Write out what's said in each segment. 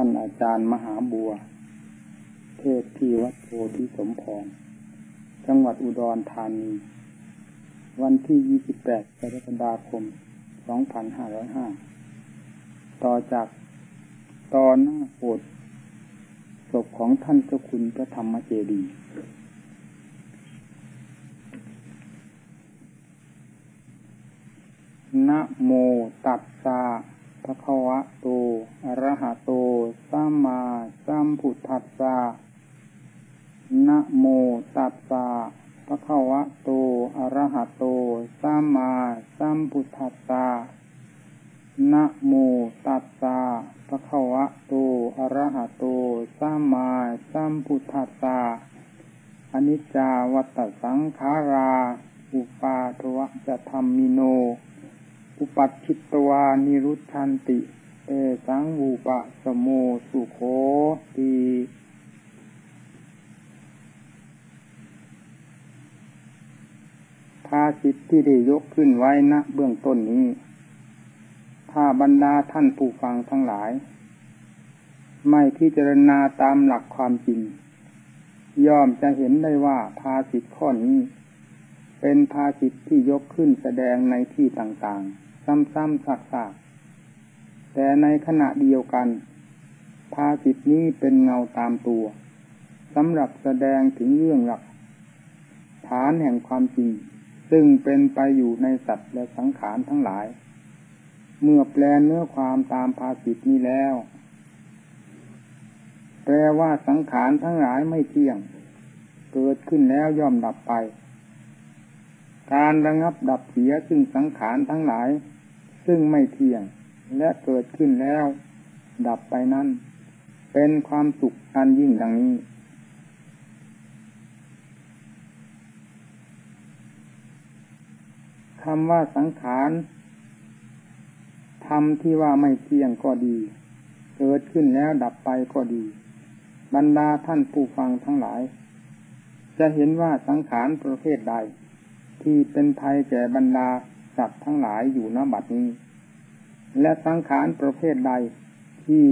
ท่านอาจารย์มหาบัว เทศที่วัดโพธิสมพร จังหวัดอุดรธานี วันที่ 28กรกฎาคม 2505 ต่อจากตอนหน้าโอดศพของท่านเจ้าคุณพระธรรมเจดีย์นะโมตัสสะภะคะวะโต ระหะโต สัมมาสัมพุทธัสสะ นะโมตัสสะภะคะวะโต อะระหะโต สัมมาสัมพุทธัสสะ นะโมตัสสะภะคะวะโต อะระหะโต สัมมาสัมพุทธัสสะ อนิจจาวัตสังขารา อุปาทวะจะธรรมิโน อุปัชิตวานิรุชันติ เอสังวูปะสโมสุโคตีภาสิทธิที่ได้ยกขึ้นไว้ณเบื้องต้นนี้ ถ้าบรรดาท่านผู้ฟังทั้งหลาย ไม่พิจารณาตามหลักความจริง ย่อมจะเห็นได้ว่าภาสิทธิข้อนี้ เป็นภาสิทธิที่ยกขึ้นแสดงในที่ต่างๆ ซ้ำๆซักๆ แต่ในขณะเดียวกัน ภาสิทธินี้เป็นเงาตามตัวสำหรับแสดงถึงเรื่องหลัก ฐานแห่งความจริง ซึ่งเป็นไปอยู่ในสัตว์และสังขารทั้งหลาย เมื่อแปลเนื้อความตามภาสิทธินี้แล้ว แปลว่าสังขารทั้งหลายไม่เที่ยง เกิดขึ้นแล้วย่อมดับไป การระงับดับเสียซึ่งสังขารทั้งหลาย ซึ่งไม่เที่ยง และเกิดขึ้นแล้ว ดับไปนั้น เป็นความสุขอันยิ่งดังนี้ คำว่าสังขารทำที่ว่าไม่เที่ยงก็ดี เกิดขึ้นแล้วดับไปก็ดี บรรดาท่านผู้ฟังทั้งหลาย จะเห็นว่าสังขารประเภทใด ที่เป็นภัยแก่บรรดาสัตว์ทั้งหลายอยู่ณบัดนี้ และสังขารประเภทใด ที่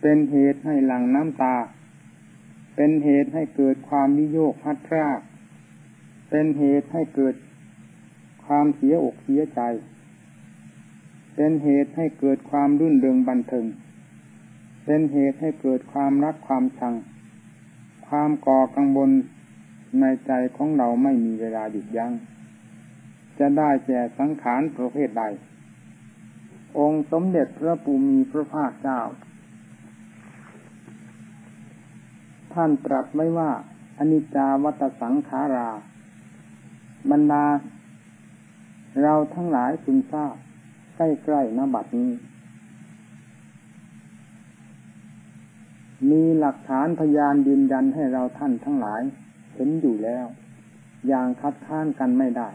เป็นเหตุให้หลั่งน้ำตา เป็นเหตุให้เกิดความวิโยคพัดพราก เป็นเหตุให้เกิดความเสียอกเสียใจ เป็นเหตุให้เกิดความรื่นเริงบันเทิง เป็นเหตุให้เกิดความรักความชัง ความก่อกังวลในใจของเราไม่มีเวลาหยุดยัง้ง จะได้แก่สังขารประเภทใด องค์สมเด็จพระปูมีพระภาคเจ้า ท่านตรัสไว้ว่า อนิจจาวัตสังขารา บรรดา เราทั้งหลายพึงทราบใกล้ๆนบัดนี้ มีหลักฐานพยานยืนยันให้เราท่านทั้งหลาย เห็นอยู่แล้ว อย่างคัดค้านกันไม่ได้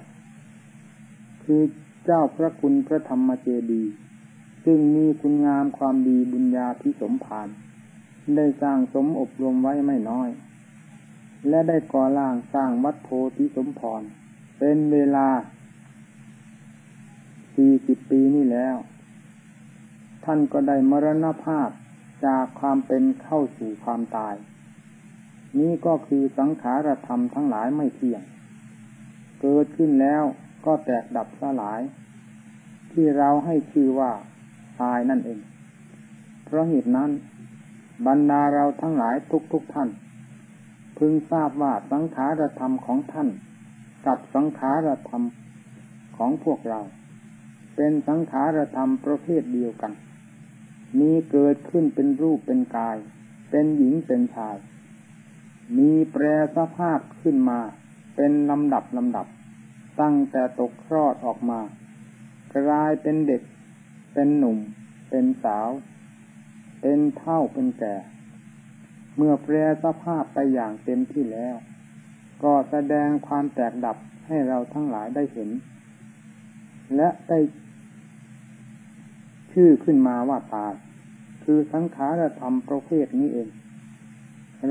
คือเจ้าพระคุณพระธรรมเจดีย์ ซึ่งมีคุณงามความดีบุญญาพิสมภารได้สร้างสมอบรมไว้ไม่น้อย และได้ก่อร่างสร้างวัดโพธิสมพร เป็นเวลาสี่สิบปีนี่แล้ว ท่านก็ได้มรณภาพจากความเป็นเข้าสู่ความตาย นี่ก็คือสังขารธรรมทั้งหลายไม่เที่ยง เกิดขึ้นแล้วก็แตกดับสลาย ที่เราให้ชื่อว่า ตายนั่นเอง เพราะเหตุนั้น บรรดาเราทั้งหลายทุกๆทท่าน พึงทราบว่าสังขารธรรมของท่าน กับสังขารธรรมของพวกเรา เป็นสังขารธรรมประเภทเดียวกัน มีเกิดขึ้นเป็นรูปเป็นกาย เป็นหญิงเป็นชาย มีแปรสภาพขึ้นมาเป็นลำดับลำดับ ตั้งแต่ตกคลอดออกมา กลายเป็นเด็ก เป็นหนุ่ม เป็นสาว เป็นเท่าเป็นแก่ เมื่อแปรสภาพไปอย่างเต็มที่แล้ว ก็แสดงความแตกดับให้เราทั้งหลายได้เห็น และได้ชื่อขึ้นมาว่าตายคือสังขารธรรมประเภทนี้เอง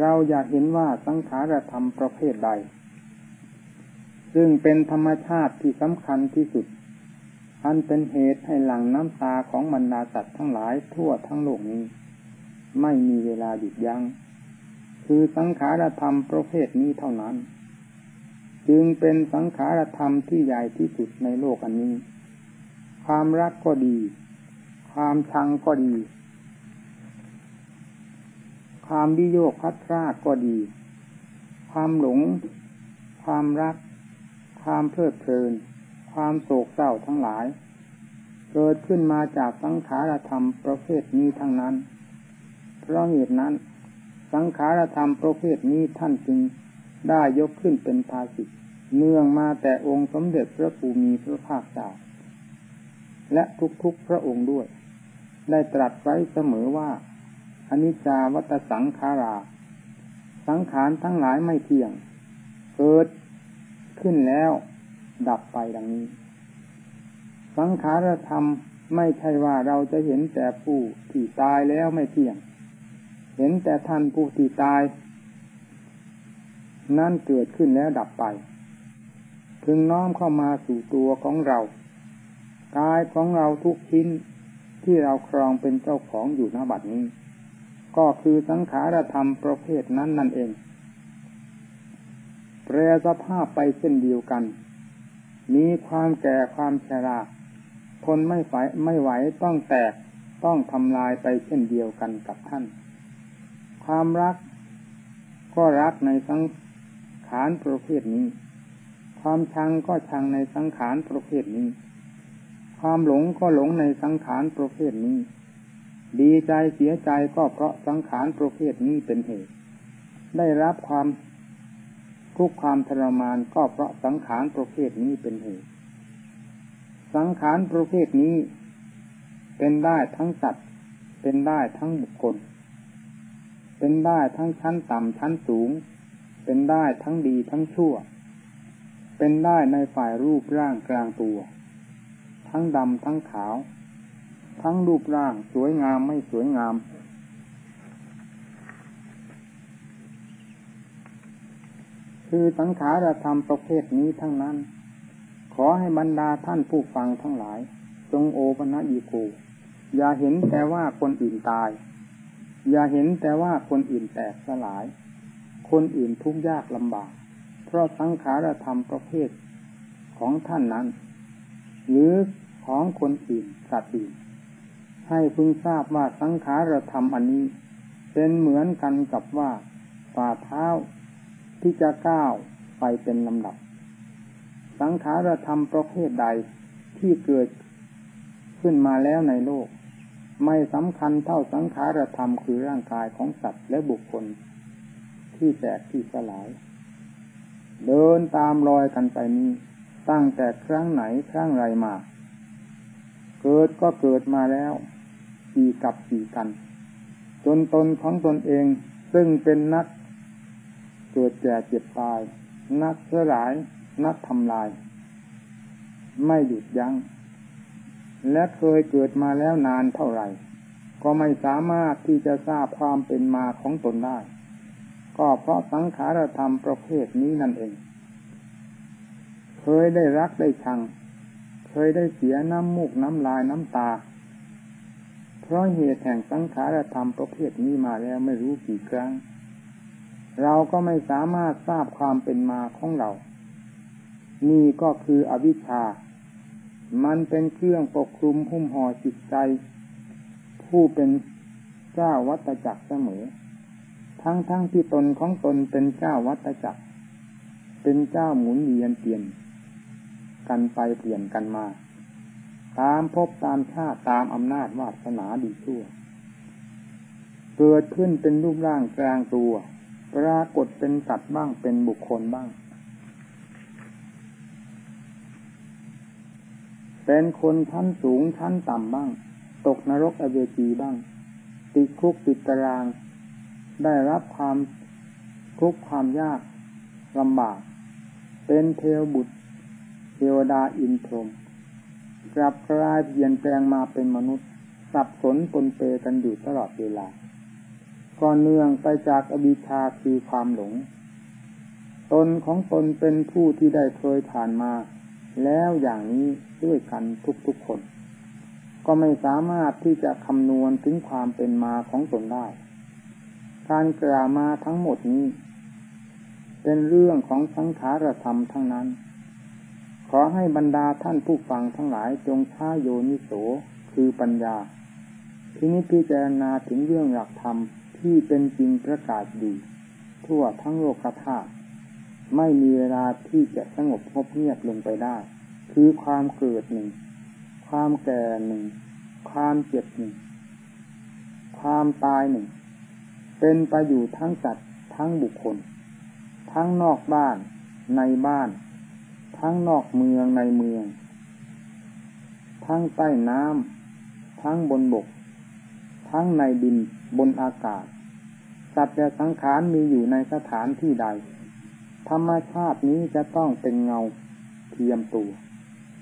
เราอยากเห็นว่าสังขารธรรมประเภทใด ซึ่งเป็นธรรมชาติที่สำคัญที่สุด อันเป็นเหตุให้หลั่งน้ำตาของบรรดาสัตว์ทั้งหลายทั่วทั้งโลกนี้ ไม่มีเวลาหยุดยัง้งคือสังขารธรรมประเภทนี้เท่านั้น จึงเป็นสังขารธรรมที่ใหญ่ที่สุดในโลกอันนี้ ความรักก็ดี ความชังก็ดี ความวิโยคพัดพลาดก็ดี ความหลง ความรัก ความเพลิดเพลิน ความโศกเศร้าทั้งหลาย เกิดขึ้นมาจากสังขารธรรมประเภทนี้ทั้งนั้น เพราะเหตุนั้น สังขารธรรมประเภทนี้ท่านจึงได้ยกขึ้นเป็นภาสิตเนื่องมาแต่องค์สมเด็จพระภูมิพระภาคเจ้าและทุกๆพระองค์ด้วย ได้ตรัสไว้เสมอว่าอนิจจาวัตสังขารา สังขารทั้งหลายไม่เที่ยง เกิดขึ้นแล้ว ดับไปดังนี้ สังขารธรรมไม่ใช่ว่าเราจะเห็นแต่ผู้ที่ตายแล้วไม่เที่ยง เห็นแต่ท่านผู้ที่ตาย นั่นเกิดขึ้นแล้วดับไปพึงน้อมเข้ามาสู่ตัวของเรากายของเราทุกชิ้นที่เราครองเป็นเจ้าของอยู่ณบัดนี้ ก็คือสังขารธรรมประเภทนั้นนั่นเอง แปรสภาพไปเช่นเดียวกัน มีความแก่ความชราทนไม่ไหวไม่ไหวต้องแตกต้องทำลายไปเช่นเดียวกันกับท่าน ความรัก ก็รักในสังขารประเภทนี้ ความชังก็ชังในสังขารประเภทนี้ ความหลงก็หลงในสังขารประเภทนี้ ดีใจเสียใจก็เพราะสังขารประเภทนี้เป็นเหตุ ได้รับความ ทุกข์ความทรมานก็เพราะสังขารประเภทนี้เป็นเหตุ สังขารประเภทนี้ เป็นได้ทั้งสัตว์ เป็นได้ทั้งบุคคล เป็นได้ทั้งชั้นต่ำชั้นสูง เป็นได้ทั้งดีทั้งชั่ว เป็นได้ในฝ่ายรูปร่างกลางตัว ทั้งดำทั้งขาว ทั้งรูปร่างสวยงามไม่สวยงาม คือสังขารธรรมประเภทนี้ทั้งนั้น ขอให้บรรดาท่านผู้ฟังทั้งหลาย จงโอปนัญิโกอย่าเห็นแต่ว่าคนอื่นตาย อย่าเห็นแต่ว่าคนอื่นแตกสลาย คนอื่นทุกข์ยากลำบาก เพราะสังขารธรรมประเภทของท่านนั้น หรือของคนอื่นสัตว์อื่นให้พึงทราบว่าสังขารธรรมอันนี้ เป็นเหมือนกันกับว่าฝ่าเท้า ที่จะก้าวไปเป็นลำดับ สังขารธรรมประเภทใดที่เกิดขึ้นมาแล้วในโลก ไม่สำคัญเท่าสังขารธรรมคือร่างกายของสัตว์และบุคคล ที่แตกที่สลาย เดินตามรอยกันไปนี้ ตั้งแต่ครั้งไหนครั้งไรมา เกิดก็เกิดมาแล้วกี่กับกี่กัน จนตนของตนเองซึ่งเป็นนัก เกิดแก่เจ็บตาย นักสลาย นักทำลาย ไม่หยุดยัง้ง และเคยเกิดมาแล้วนานเท่าไหร่ ก็ไม่สามารถที่จะทราบความเป็นมาของตนได้ ก็เพราะสังขารธรรมประเภทนี้นั่นเอง เคยได้รักได้ชัง เคยได้เสียน้ำมูกน้ำลายน้ำตาเพราะเหตุแห่งสังขารธรรมประเภทนี้มาแล้วไม่รู้กี่ครั้ง เราก็ไม่สามารถทราบความเป็นมาของเรา นี่ก็คืออวิชชา มันเป็นเครื่องปกคลุมหุ้มห่อจิตใจ ผู้เป็นเจ้าวัตจักรเสมอ ทั้งทั้งที่ตนของตนเป็นเจ้าวัตจักร เป็นเจ้าหมุนเวียนเปลี่ยน กันไปเปลี่ยนกันมา ตามพบตามชาติตามอำนาจวาสนาดีชั่ว เกิดขึ้นเป็นรูปร่างกลางตัว ปรากฏเป็นสัตว์บ้างเป็นบุคคลบ้าง เป็นคนชั้นสูงชั้นต่ำบ้าง ตกนรกอเวจีบ้าง ติดคุกติดตาราง ได้รับความทุกข์ความยากลำบาก เป็นเทวบุตร เทวดาอินทรมกลับกลายเปลี่ยนแปลงมาเป็นมนุษย์ สับสนปนเปกันอยู่ตลอดเวลา ก่อนเนื่องไปจากอบิชาคือความหลง ตนของตนเป็นผู้ที่ได้เคยผ่านมา แล้วอย่างนี้ด้วยกันทุกๆคน ก็ไม่สามารถที่จะคำนวณถึงความเป็นมาของตนได้ การกล่าวมาทั้งหมดนี้ เป็นเรื่องของสังขารธรรมทั้งนั้น ขอให้บรรดาท่านผู้ฟังทั้งหลายจงช้าโยนิโสคือปัญญาที่นี้พิจารณาถึงเรื่องหลักธรรม ที่เป็นจริงประกาศอยู่ทั่วทั้งโลกธาตุไม่มีเวลาที่จะสงบงบเงียบลงไปได้ คือความเกิดหนึ่ง ความแก่หนึ่ง ความเจ็บหนึ่ง ความตายหนึ่ง เป็นไปอยู่ทั้งสัตว์ทั้งบุคคล ทั้งนอกบ้าน ในบ้าน ทั้งนอกเมืองในเมือง ทั้งใต้น้ำทั้งบนบก ทั้งในดิน บนอากาศ สัตว์และสังขารมีอยู่ในสถานที่ใด ธรรมชาตินี้จะต้องเป็นเงาเทียมตัว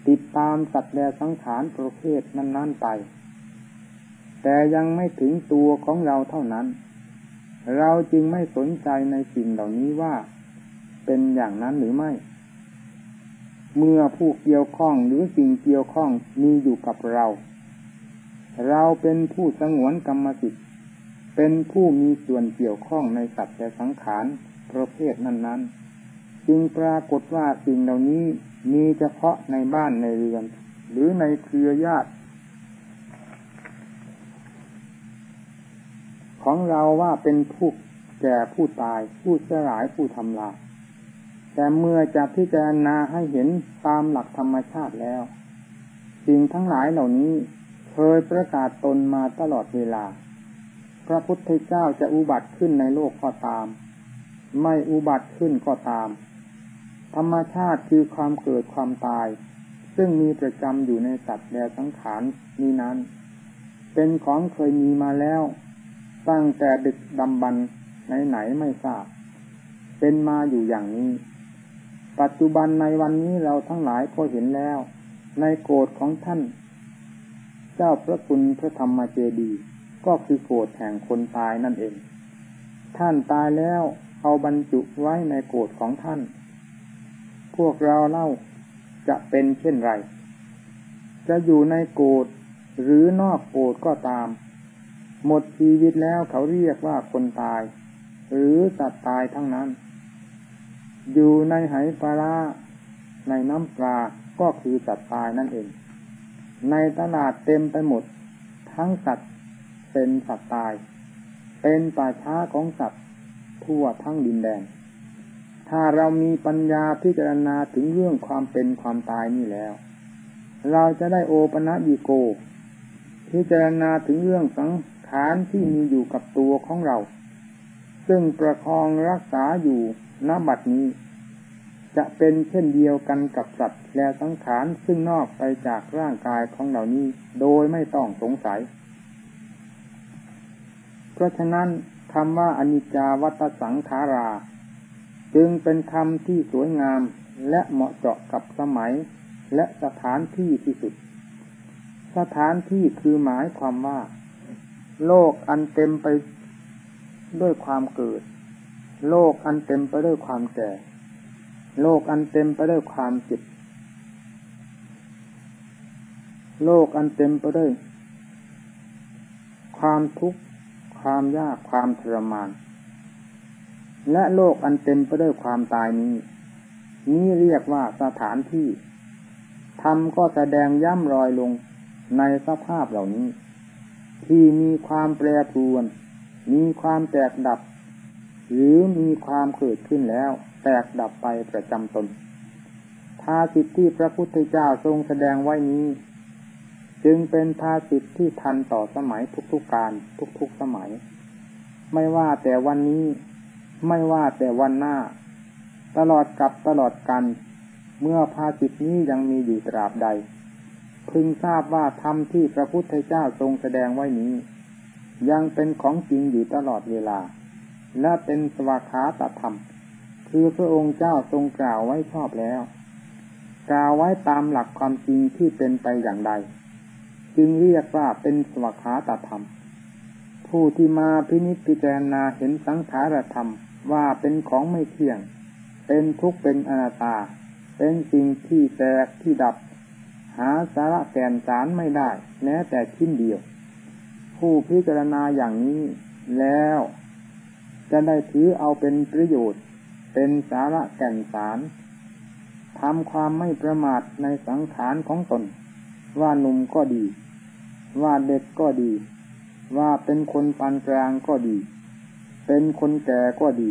ติดตามสัตว์และสังขารประเภทนั้นๆไป แต่ยังไม่ถึงตัวของเราเท่านั้น เราจึงไม่สนใจในสิ่งเหล่านี้ว่า เป็นอย่างนั้นหรือไม่ เมื่อผู้เกี่ยวข้องหรือสิ่งเกี่ยวข้องมีอยู่กับเราเราเป็นผู้สงวนกรรมสิทธิ์ เป็นผู้มีส่วนเกี่ยวข้องในสัตว์และสังขารประเภทนั้น ๆ จึงปรากฏว่าสิ่งเหล่านี้มีเฉพาะในบ้านในเรือน หรือในเครือญาติ ของเราว่าเป็นผู้แก่ผู้ตายผู้เสลายผู้ทำลายแต่เมื่อจะพิจารณาให้เห็นตามหลักธรรมชาติแล้ว สิ่งทั้งหลายเหล่านี้เคยประกาศตนมาตลอดเวลา พระพุทธเจ้าจะอุบัติขึ้นในโลกก็ตาม ไม่อุบัติขึ้นก็ตาม ธรรมชาติคือความเกิดความตาย ซึ่งมีประจำอยู่ในสัตว์และสังขารนี้นั้น เป็นของเคยมีมาแล้ว ตั้งแต่ดึกดำบรรไหนๆไม่ทราบ เป็นมาอยู่อย่างนี้ ปัจจุบันในวันนี้เราทั้งหลายก็เห็นแล้ว ในโกรธของท่าน เจ้าพระคุณพระธรรมเจดีย์ ก็คือโกรธแห่งคนตายนั่นเอง ท่านตายแล้วเอาบรรจุไว้ในโกรธของท่าน พวกเราเล่าจะเป็นเช่นไร จะอยู่ในโกรธหรือนอกโกรธก็ตาม หมดชีวิตแล้วเขาเรียกว่าคนตาย หรือสัตว์ตายทั้งนั้น อยู่ในไหปลาในน้ำปลาก็คือสัตว์ตายนั่นเอง ในตลาดเต็มไปหมด ทั้งสัตว์ เป็นสัตว์ตาย เป็นป่าช้าของสัตว์ทั่วทั้งดินแดน ถ้าเรามีปัญญาพิจารณาถึงเรื่องความเป็นความตายนี่แล้ว เราจะได้โอปนัญิโก พิจารณาถึงเรื่องสังขารที่มีอยู่กับตัวของเรา ซึ่งประคองรักษาอยู่ณบัดนี้ จะเป็นเช่นเดียวกันกับสัตว์และสังขารซึ่งนอกไปจากร่างกายของเหล่านี้ โดยไม่ต้องสงสัย เพราะฉะนั้นคำว่าอนิจจาวัตสังขารา จึงเป็นคำที่สวยงามและเหมาะเจาะกับสมัยและสถานที่ที่สุด สถานที่คือหมายความว่า โลกอันเต็มไปด้วยความเกิด โลกอันเต็มไปด้วยความแก่ โลกอันเต็มไปด้วยความเจ็บโลกอันเต็มไปด้วย ความทุกข์ ความยากความทรมาน และโลกอันเต็มไปด้วยความตายนี้ นี้เรียกว่าสถานที่ธรรมก็แสดงย่ำรอยลงในสภาพเหล่านี้ ที่มีความแปรปรวน มีความแตกดับ หรือมีความเกิดขึ้นแล้ว แตกดับไปประจำตนทาสิทธิที่พระพุทธเจ้าทรงแสดงไว้นี้ จึงเป็นภาสิทธิที่ทันต่อสมัยทุกๆการทุกๆสมัย ไม่ว่าแต่วันนี้ไม่ว่าแต่วันหน้า ตลอดกับตลอดกัน เมื่อภาสิทธินี้ยังมีอยู่ตราบใด พึงทราบว่าธรรมที่พระพุทธเจ้าทรงแสดงไว้นี้ ยังเป็นของจริงอยู่ตลอดเวลา และเป็นสวาขาตธรรม คือพระองค์เจ้าทรงกล่าวไว้ชอบแล้ว กล่าวไว้ตามหลักความจริงที่เป็นไปอย่างใด จึงเรียกว่าเป็นสวขาตธรรม ผู้ที่มาพินิจพิจารณาเห็นสังขารธรรมว่าเป็นของไม่เที่ยง เป็นทุกข์เป็นอนัตตา เป็นสิ่งที่แตกที่ดับหหาสาระแก่นสารไม่ได้แม้แต่ชิ้นเดียว ผู้พิจารณาอย่างนี้แล้วจะได้ถือเอาเป็นประโยชน์ เป็นสาระแก่นสารทำความไม่ประมาทในสังขารของตน ว่าหนุ่มก็ดี ว่าเด็กก็ดี ว่าเป็นคนปานกลางก็ดี เป็นคนแก่ก็ดี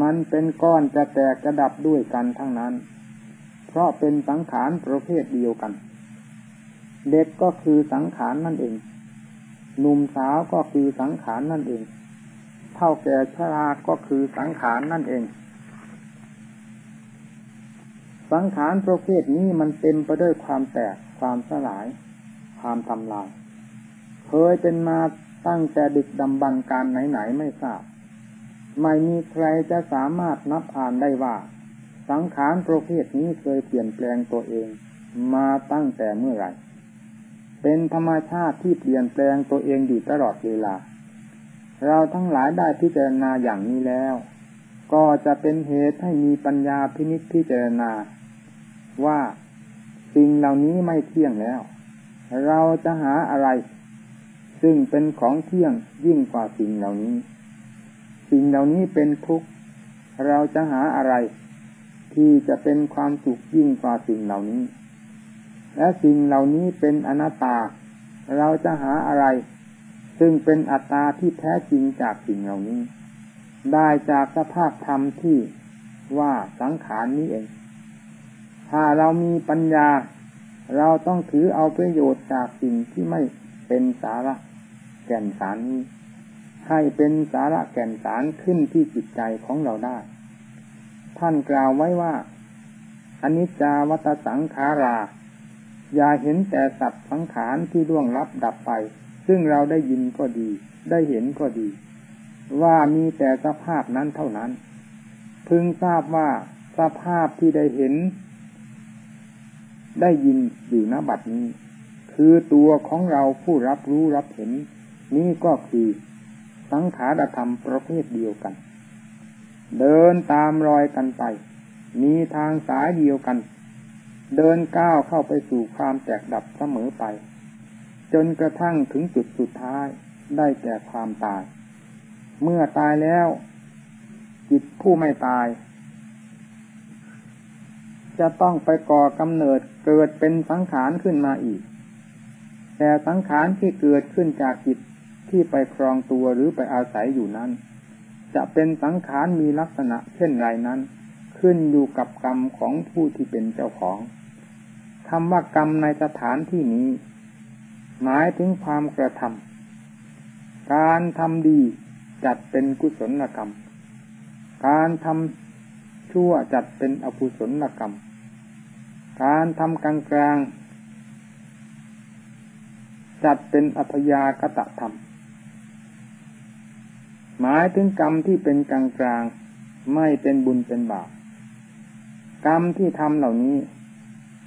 มันเป็นก้อนจะแตกกระดับด้วยกันทั้งนั้น เพราะเป็นสังขารประเภทเดียวกัน เด็กก็คือสังขารนั่นเองหนุ่มสาวก็คือสังขารนั่นเอง เท่าแก่ชราก็คือสังขารนั่นเอง สังขารประเภทนี้มันเต็มไปด้วยความแตกความสลาย ความทำลาย เคยเป็นมาตั้งแต่ดึกดำบรรการไหนๆไม่ทราบ ไม่มีใครจะสามารถนับอ่านได้ว่า สังขารประเภทนี้เคยเปลี่ยนแปลงตัวเอง มาตั้งแต่เมื่อไหร่ เป็นธรรมชาติที่เปลี่ยนแปลงตัวเองอยู่ตลอดเวลา เราทั้งหลายได้พิจารณาอย่างนี้แล้ว ก็จะเป็นเหตุให้มีปัญญาพินิจพิจารณาว่าสิ่งเหล่านี้ไม่เที่ยงแล้ว เราจะหาอะไร ซึ่งเป็นของเที่ยงยิ่งกว่าสิ่งเหล่านี้ สิ่งเหล่านี้เป็นทุกข์เราจะหาอะไร ที่จะเป็นความสุขยิ่งกว่าสิ่งเหล่านี้ และสิ่งเหล่านี้เป็นอนัตตา เราจะหาอะไร ซึ่งเป็นอัตตาที่แท้จริงจากสิ่งเหล่านี้ ได้จากสภาพธรรมที่ว่าสังขารนี้เอง ถ้าเรามีปัญญา เราต้องถือเอาประโยชน์จากสิ่งที่ไม่เป็นสาระแก่นสารนี้ให้เป็นสาระแก่นสารขึ้นที่จิตใจของเราได้ ท่านกล่าวไว้ว่าอนิจจาวัตสังขารา อย่าเห็นแต่สัตว์สังขารที่ล่วงลับดับไป ซึ่งเราได้ยินก็ดี ได้เห็นก็ดี ว่ามีแต่สภาพนั้นเท่านั้น พึงทราบว่าสภาพที่ได้เห็น ได้ยินอยู่ณบัดนี้ คือตัวของเราผู้รับรู้รับเห็น นี่ก็คือสังขารธรรมประเภทเดียวกัน เดินตามรอยกันไป มีทางสายเดียวกัน เดินก้าวเข้าไปสู่ความแตกดับเสมอไป จนกระทั่งถึงจุดสุดท้ายได้แก่ความตาย เมื่อตายแล้ว จิตผู้ไม่ตาย จะต้องไปก่อกำเนิดเกิดเป็นสังขารขึ้นมาอีก แต่สังขารที่เกิดขึ้นจากจิตที่ไปครองตัวหรือไปอาศัยอยู่นั้น จะเป็นสังขารมีลักษณะเช่นไรนั้น ขึ้นอยู่กับกรรมของผู้ที่เป็นเจ้าของคำว่ากรรมในสถานที่นี้ หมายถึงความกระทำการทำดีจัดเป็นกุศลกรรม การทำชั่วจัดเป็นอกุศลกรรม การทำกลางกลางจัดเป็นอัพยากตะธรรม หมายถึงกรรมที่เป็นกลางกลางไม่เป็นบุญเป็นบาปกรรมที่ทำเหล่านี้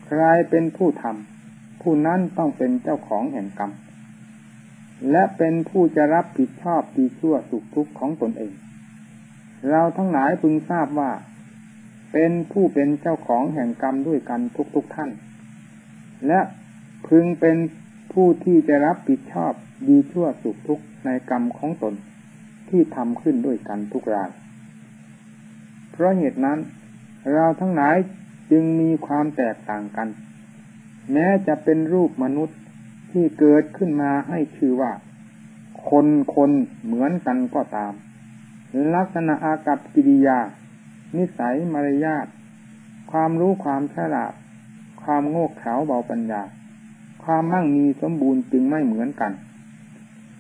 ใครเป็นผู้ทำผู้นั้นต้องเป็นเจ้าของแห่งกรรม และเป็นผู้จะรับผิดชอบดีชั่วสุขทุกข์ของตนเอง เราทั้งหลายพึงทราบว่า เป็นผู้เป็นเจ้าของแห่งกรรมด้วยกันทุกๆทท่าน และพึงเป็นผู้ที่จะรับผิดชอบดีชั่วสุขทุกข์ในกรรมของตนที่ทำขึ้นด้วยกันทุกราย เพราะเหตุนั้น เราทั้งหลายจึงมีความแตกต่างกัน แม้จะเป็นรูปมนุษย์ที่เกิดขึ้นมาให้ชื่อว่า คนคนเหมือนกันก็ตาม ลักษณะอากับกิริยา นิสัยมารยาทความรู้ความฉลาด ความโง่เขลาเบาปัญญา ความมั่งมีสมบูรณ์จึงไม่เหมือนกัน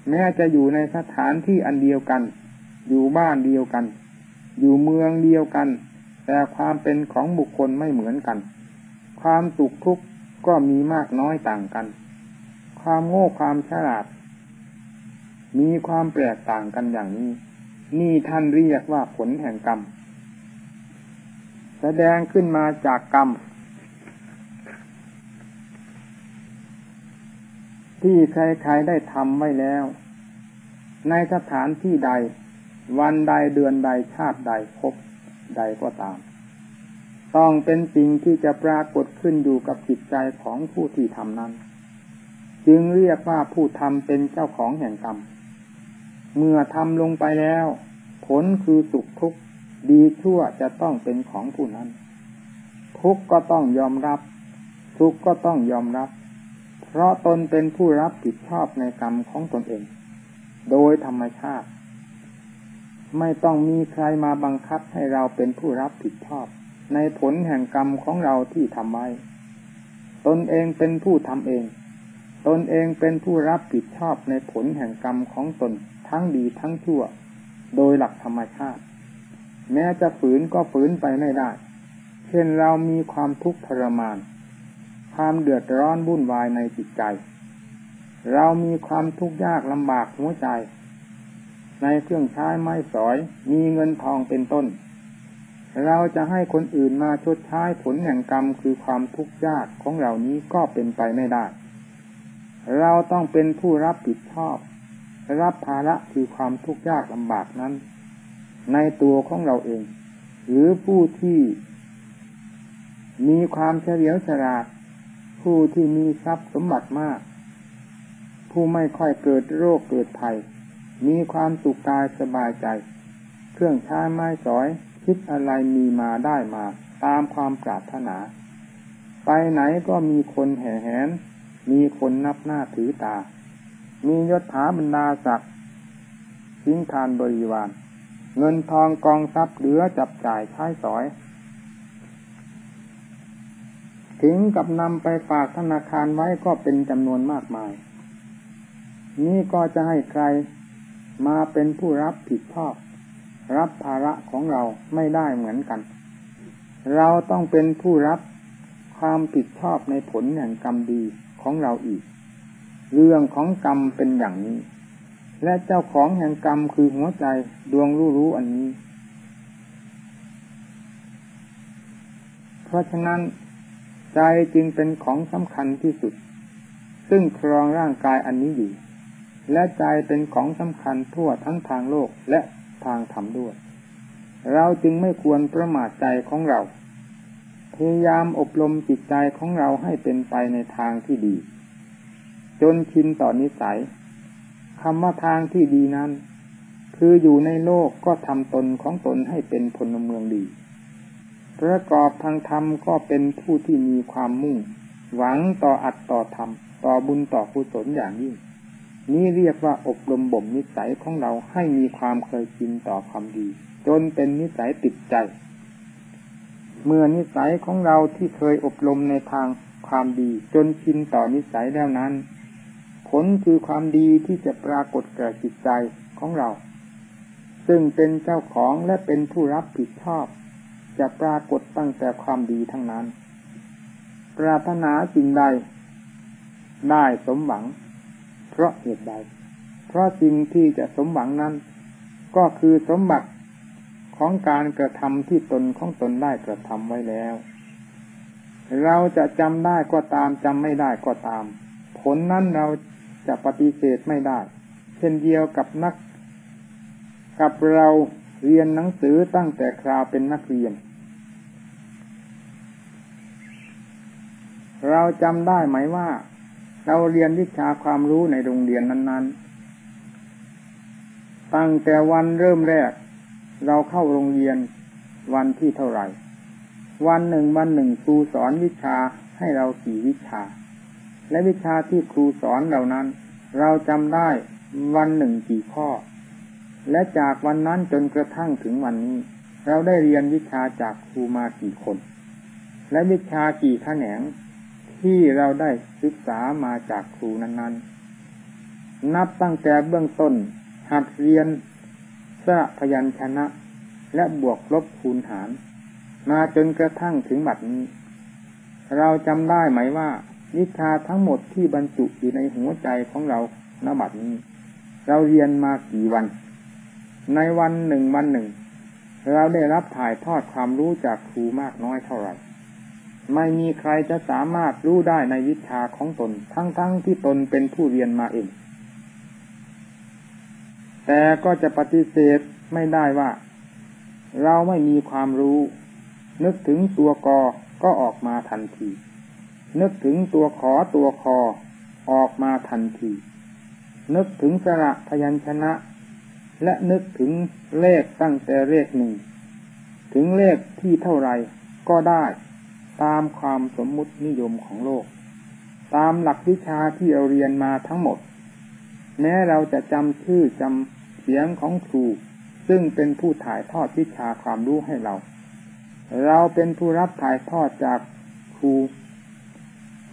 แม้จะอยู่ในสถานที่อันเดียวกัน อยู่บ้านเดียวกัน อยู่เมืองเดียวกัน แต่ความเป็นของบุคคลไม่เหมือนกัน ความสุขทุกข์ก็มีมากน้อยต่างกัน ความโง่ความฉลาด มีความแปลกต่างกันอย่างนี้ นี่ท่านเรียกว่าผลแห่งกรรม แสดงขึ้นมาจากกรรม ที่ใครๆได้ทำไว้แล้ว ในสถานที่ใด วันใดเดือนใดชาติใดพบใดก็ตาม ต้องเป็นสิ่งที่จะปรากฏขึ้นอยู่กับจิตใจของผู้ที่ทำนั้น จึงเรียกว่าผู้ทำเป็นเจ้าของแห่งกรรม เมื่อทำลงไปแล้ว ผลคือสุขทุกข์ ดีชั่วจะต้องเป็นของผู้นั้น ทุกก็ต้องยอมรับสุขก็ต้องยอมรับ เพราะตนเป็นผู้รับผิดชอบในกรรมของตนเอง โดยธรรมชาติ ไม่ต้องมีใครมาบังคับให้เราเป็นผู้รับผิดชอบ ในผลแห่งกรรมของเราที่ทำไว้ ตนเองเป็นผู้ทำเอง ตนเองเป็นผู้รับผิดชอบในผลแห่งกรรมของตนทั้งดีทั้งชั่ว โดยหลักธรรมชาติ แม้จะฝืนก็ฝืนไปไม่ได้ เช่นเรามีความทุกข์ทรมาน ความเดือดร้อนวุ่นวายในจิตใจ เรามีความทุกข์ยากลำบากหัวใจ ในเครื่องใช้ไม้สอย มีเงินทองเป็นต้น เราจะให้คนอื่นมาชดใช้ผลแห่งกรรมคือความทุกข์ยากของเหล่านี้ก็เป็นไปไม่ได้ เราต้องเป็นผู้รับผิดชอบ รับภาระคือความทุกข์ยากลำบากนั้น ในตัวของเราเอง หรือผู้ที่มีความเฉลียวฉลาด ผู้ที่มีทรัพย์สมบัติมาก ผู้ไม่ค่อยเกิดโรคเกิดภัย มีความสุขกายสบายใจ เครื่องใช้ไม้สอย คิดอะไรมีมาได้มา ตามความปรารถนา ไปไหนก็มีคนแห่แหน มีคนนับหน้าถือตา มียศถาบรรดาศักดิ์สิงทานบริวาร เงินทองกองทรัพย์เหลือจับจ่ายใช้สอย ถึงกับนำไปฝากธนาคารไว้ก็เป็นจำนวนมากมาย นี่ก็จะให้ใครมาเป็นผู้รับผิดชอบ รับภาระของเราไม่ได้เหมือนกัน เราต้องเป็นผู้รับความผิดชอบในผลแห่งกรรมดีของเราอีก เรื่องของกรรมเป็นอย่างนี้ และเจ้าของแห่งกรรมคือหัวใจดวงรู้รู้อันนี้ เพราะฉะนั้นใจจึงเป็นของสำคัญที่สุด ซึ่งครองร่างกายอันนี้อยู่ และใจเป็นของสำคัญทั่วทั้งทางโลกและทางธรรมด้วย เราจึงไม่ควรประมาทใจของเรา พยายามอบรมจิตใจของเราให้เป็นไปในทางที่ดี จนชินต่อนนิสัย คำว่าทางที่ดีนั้น คืออยู่ในโลกก็ทำตนของตนให้เป็นพลเมืองดี ประกอบทางธรรมก็เป็นผู้ที่มีความมุ่ง หวังต่ออัดต่อธรรม ต่อบุญต่อกุศลอย่างยิ่ง นี่เรียกว่าอบรมบ่มนิสัยของเราให้มีความเคยชินต่อความดี จนเป็นนิสัยติดใจ เมื่อนิสัยของเราที่เคยอบรมในทางความดี จนชินต่อนิสัยแล้วนั้น ผลคือความดีที่จะปรากฏแก่จิตใจของเรา ซึ่งเป็นเจ้าของและเป็นผู้รับผิดชอบ จะปรากฏตั้งแต่ความดีทั้งนั้น ปรารถนาสิ่งใด ได้สมหวัง เพราะเหตุใด เพราะสิ่งที่จะสมหวังนั้น ก็คือสมบัติของการกระทำที่ตนของตนได้กระทำไว้แล้ว เราจะจำได้ก็ตามจำไม่ได้ก็ตาม ผลนั้นเรา จะปฏิเสธไม่ได้ เช่นเดียวกับนัก กับเราเรียนหนังสือตั้งแต่คราวเป็นนักเรียน เราจำได้ไหมว่า เราเรียนวิชาความรู้ในโรงเรียนนั้นๆ ตั้งแต่วันเริ่มแรก เราเข้าโรงเรียนวันที่เท่าไหร่ วันหนึ่งวันหนึ่งครูสอนวิชาให้เรากี่วิชา และวิชาที่ครูสอนเหล่านั้น เราจำได้วันหนึ่งกี่ข้อ และจากวันนั้นจนกระทั่งถึงวันนี้ เราได้เรียนวิชาจากครูมากี่คน และวิชากี่แขนงที่เราได้ศึกษามาจากครูนั้นๆ นับตั้งแต่เบื้องต้น หัดเรียนสระพยัญชนะ และบวกลบคูณหาร มาจนกระทั่งถึงบัดนี้ เราจำได้ไหมว่า วิชาทั้งหมดที่บรรจุอยู่ในหัวใจของเราณบัดนี้ เราเรียนมากี่วัน ในวันหนึ่งวันหนึ่ง เราได้รับถ่ายทอดความรู้จากครูมากน้อยเท่าไหร่ ไม่มีใครจะสามารถรู้ได้ในวิชาของตน ทั้งๆทที่ตนเป็นผู้เรียนมาเอง แต่ก็จะปฏิเสธไม่ได้ว่า เราไม่มีความรู้ นึกถึงตัวกอก็ออกมาทันที นึกถึงตัวขอตัวคอออกมาทันที นึกถึงสระพยัญชนะ และนึกถึงเลขตั้งแต่เลขหนึ่ง ถึงเลขที่เท่าไรก็ได้ตามความสมมุตินิยมของโลก ตามหลักวิชาที่เราเรียนมาทั้งหมด แม้เราจะจำชื่อจำเสียงของครู ซึ่งเป็นผู้ถ่ายทอดวิชาความรู้ให้เรา เราเป็นผู้รับถ่ายทอดจากครู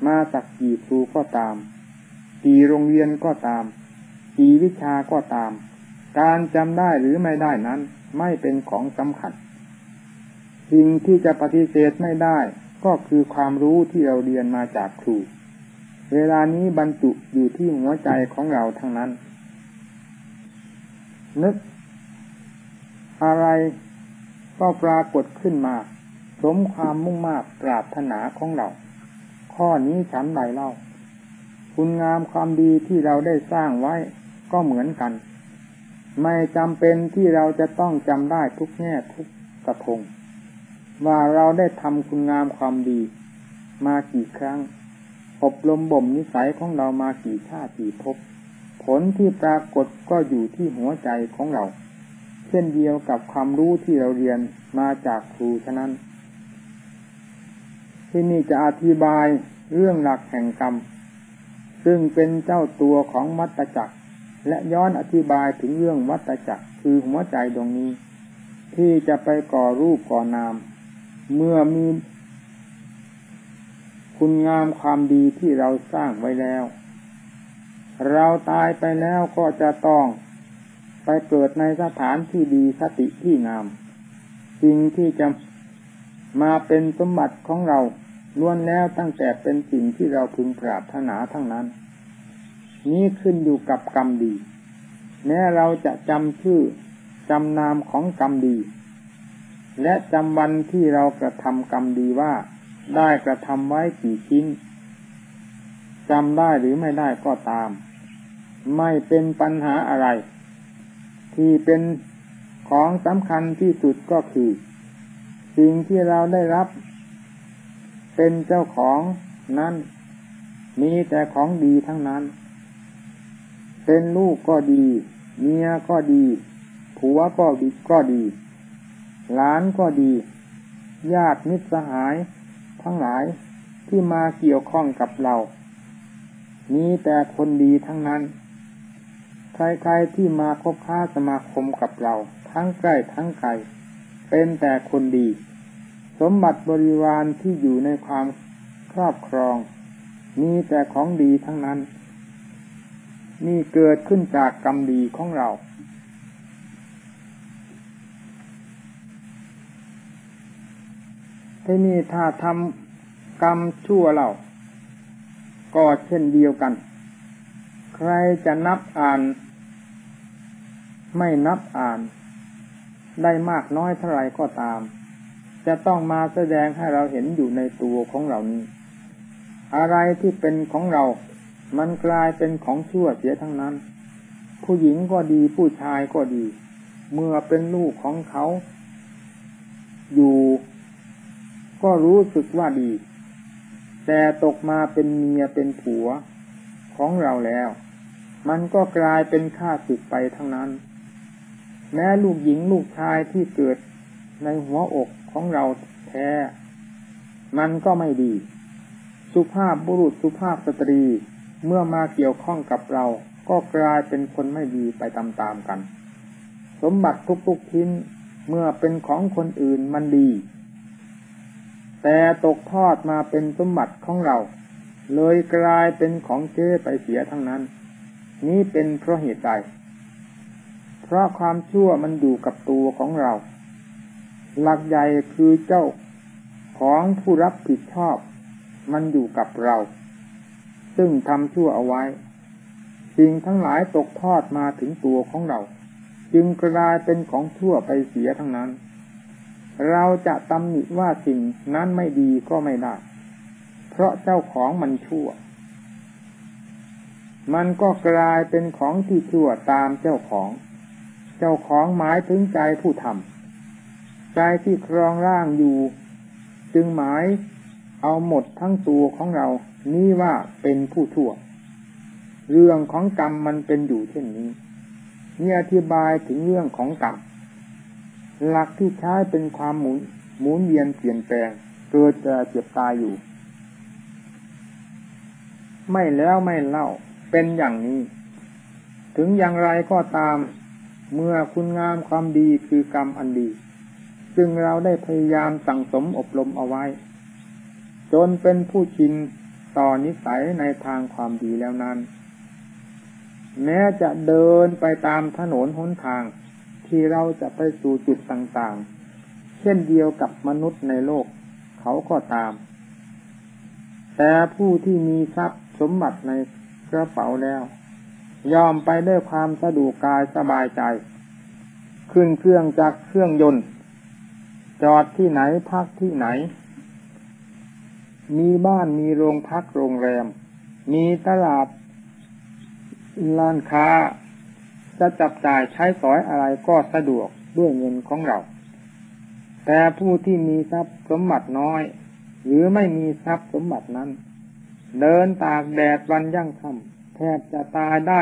มาจากกี่ครูก็ตาม กี่โรงเรียนก็ตาม กี่วิชาก็ตาม การจำได้หรือไม่ได้นั้น ไม่เป็นของสำคัญ สิ่งที่จะปฏิเสธไม่ได้ ก็คือความรู้ที่เราเรียนมาจากครู เวลานี้บรรจุอยู่ที่หัวใจของเราทั้งนั้น นึก อะไรก็ปรากฏขึ้นมา สมความมุ่งมากปรารถนาของเรา ข้อนี้ฉันใดเล่า คุณงามความดีที่เราได้สร้างไว้ก็เหมือนกัน ไม่จำเป็นที่เราจะต้องจำได้ทุกแง่ทุกกระทง ว่าเราได้ทำคุณงามความดี มากี่ครั้ง อบรมบ่มนิสัยของเรามากี่ชาติกี่ภพผลที่ปรากฏก็อยู่ที่หัวใจของเรา เช่นเดียวกับความรู้ที่เราเรียนมาจากครูฉะนั้น ที่นี่จะอธิบายเรื่องหลักแห่งกรรม ซึ่งเป็นเจ้าตัวของมัตตจักร และย้อนอธิบายถึงเรื่องวัตจักรคือหัวใจดวงนี้ ที่จะไปก่อรูปก่อนาม เมื่อมีคุณงามความดีที่เราสร้างไว้แล้ว เราตายไปแล้วก็จะต้องไปเกิดในสถานที่ดีสติที่งาม สิ่งที่จะมาเป็นสมบัติของเรา ล้วนแล้วตั้งแต่เป็นสิ่งที่เราพึงปรารถนาทั้งนั้น นี้ขึ้นอยู่กับกรรมดี แม้เราจะจำชื่อจำนามของกรรมดี และจำวันที่เรากระทำกรรมดีว่า ได้กระทำไว้กี่ชิ้นจำได้หรือไม่ได้ก็ตาม ไม่เป็นปัญหาอะไร ที่เป็นของสำคัญที่สุดก็คือ สิ่งที่เราได้รับ เป็นเจ้าของนั้นมีแต่ของดีทั้งนั้น เป็นลูกก็ดี เมียก็ดีผัวก็ดีก็ดี หลานก็ดี ญาติมิตรสหาย ทั้งหลายที่มาเกี่ยวข้องกับเรา มีแต่คนดีทั้งนั้น ใครๆที่มาคบค้าสมาคมกับเรา ทั้งใกล้ทั้งไกลเป็นแต่คนดี สมบัติบริวารที่อยู่ในความครอบครอง มีแต่ของดีทั้งนั้น นี่เกิดขึ้นจากกรรมดีของเรา ที่นี่ถ้าทำกรรมชั่วเรา ก็เช่นเดียวกัน ใครจะนับอ่าน ไม่นับอ่าน ได้มากน้อยเท่าไรก็ตาม จะต้องมาแสดงให้เราเห็นอยู่ในตัวของเรานี้ อะไรที่เป็นของเรา มันกลายเป็นของชั่วเสียทั้งนั้น ผู้หญิงก็ดีผู้ชายก็ดี เมื่อเป็นลูกของเขา อยู่ ก็รู้สึกว่าดี แต่ตกมาเป็นเมียเป็นผัวของเราแล้ว มันก็กลายเป็นข้าศึกไปทั้งนั้น แม้ลูกหญิงลูกชายที่เกิดในหัวอก ของเราแท้ มันก็ไม่ดี สุภาพบุรุษสุภาพสตรีเมื่อมาเกี่ยวข้องกับเราก็กลายเป็นคนไม่ดีไปตามๆกัน สมบัติทุกๆทิ้นเมื่อเป็นของคนอื่นมันดี แต่ตกทอดมาเป็นสมบัติของเรา เลยกลายเป็นของเจ้ไปเสียทั้งนั้น นี้เป็นเพราะเหตุใด เพราะความชั่วมันอยู่กับตัวของเรา หลักใหญ่คือเจ้าของผู้รับผิดชอบ มันอยู่กับเรา ซึ่งทำชั่วเอาไว้ สิ่งทั้งหลายตกทอดมาถึงตัวของเรา จึงกลายเป็นของชั่วไปเสียทั้งนั้น เราจะตำหนิว่าสิ่งนั้นไม่ดีก็ไม่ได้ เพราะเจ้าของมันชั่ว มันก็กลายเป็นของที่ชั่วตามเจ้าของ เจ้าของหมายถึงใจผู้ทำ ใจที่ครองร่างอยู่ จึงหมายเอาหมดทั้งตัวของเรา นี่ว่าเป็นผู้ชั่ว เรื่องของกรรมมันเป็นอยู่เช่นนี้นี่อธิบายถึงเรื่องของกรรมหลักที่ใช้เป็นความหมุนหมุนเวียนเปลี่ยนแปลงเกิดจะเจ็บตายอยู่ ไม่แล้วไม่เล่าเป็นอย่างนี้ ถึงอย่างไรก็ตาม เมื่อคุณงามความดีคือกรรมอันดี ซึ่งเราได้พยายามสั่งสมอบรมเอาไว้ จนเป็นผู้ชินต่อนิสัยในทางความดีแล้วนั้น แม้จะเดินไปตามถนนหนทาง ที่เราจะไปสู่จุดต่างๆ เช่นเดียวกับมนุษย์ในโลก เขาก็ตาม แต่ผู้ที่มีทรัพย์สมบัติในกระเป๋าแล้ว ยอมไปด้วยความสะดวกกายสบายใจ ขึ้นเครื่องจากเครื่องยนต์ จอดที่ไหนพักที่ไหน มีบ้านมีโรงพักโรงแรม มีตลาดร้านค้า จะจับจ่ายใช้สอยอะไรก็สะดวกด้วยเงินของเรา แต่ผู้ที่มีทรัพย์สมบัติน้อย หรือไม่มีทรัพย์สมบัตินั้น เดินตากแดดวันยั่งค่ำแทบจะตายได้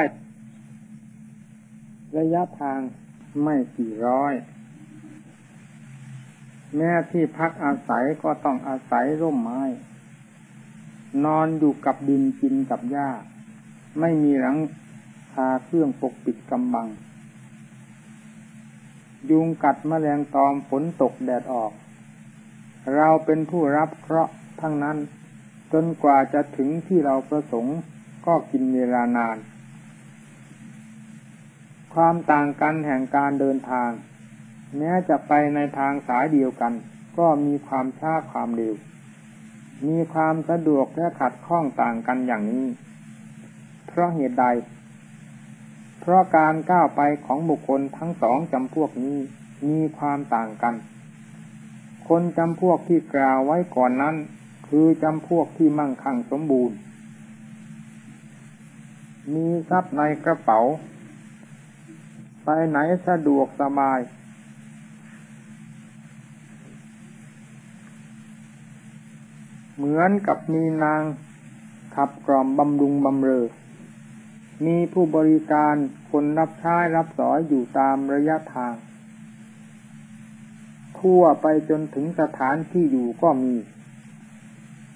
ระยะทางไม่กี่ร้อย แม้ที่พักอาศัยก็ต้องอาศัยร่มไม้ นอนอยู่กับดินกินกับหญ้า ไม่มีหลังคาเครื่องปกปิดกำบัง ยุงกัดแมลงตอมฝนตกแดดออก เราเป็นผู้รับเคราะห์ทั้งนั้น จนกว่าจะถึงที่เราประสงค์ก็กินเวลานาน ความต่างกันแห่งการเดินทาง แม้จะไปในทางสายเดียวกัน ก็มีความช้าความเร็ว มีความสะดวกและขัดข้องต่างกันอย่างนี้ เพราะเหตุใด เพราะการก้าวไปของบุคคลทั้งสองจำพวกนี้มีความต่างกัน คนจำพวกที่กล่าวไว้ก่อนนั้น คือจำพวกที่มั่งคั่งสมบูรณ์ มีทรัพย์ในกระเป๋า ไปไหนสะดวกสบาย เหมือนกับมีนางขับกล่อมบำรุงบำเรอ มีผู้บริการคนรับใช้รับสอยอยู่ตามระยะทาง ทั่วไปจนถึงสถานที่อยู่ก็มี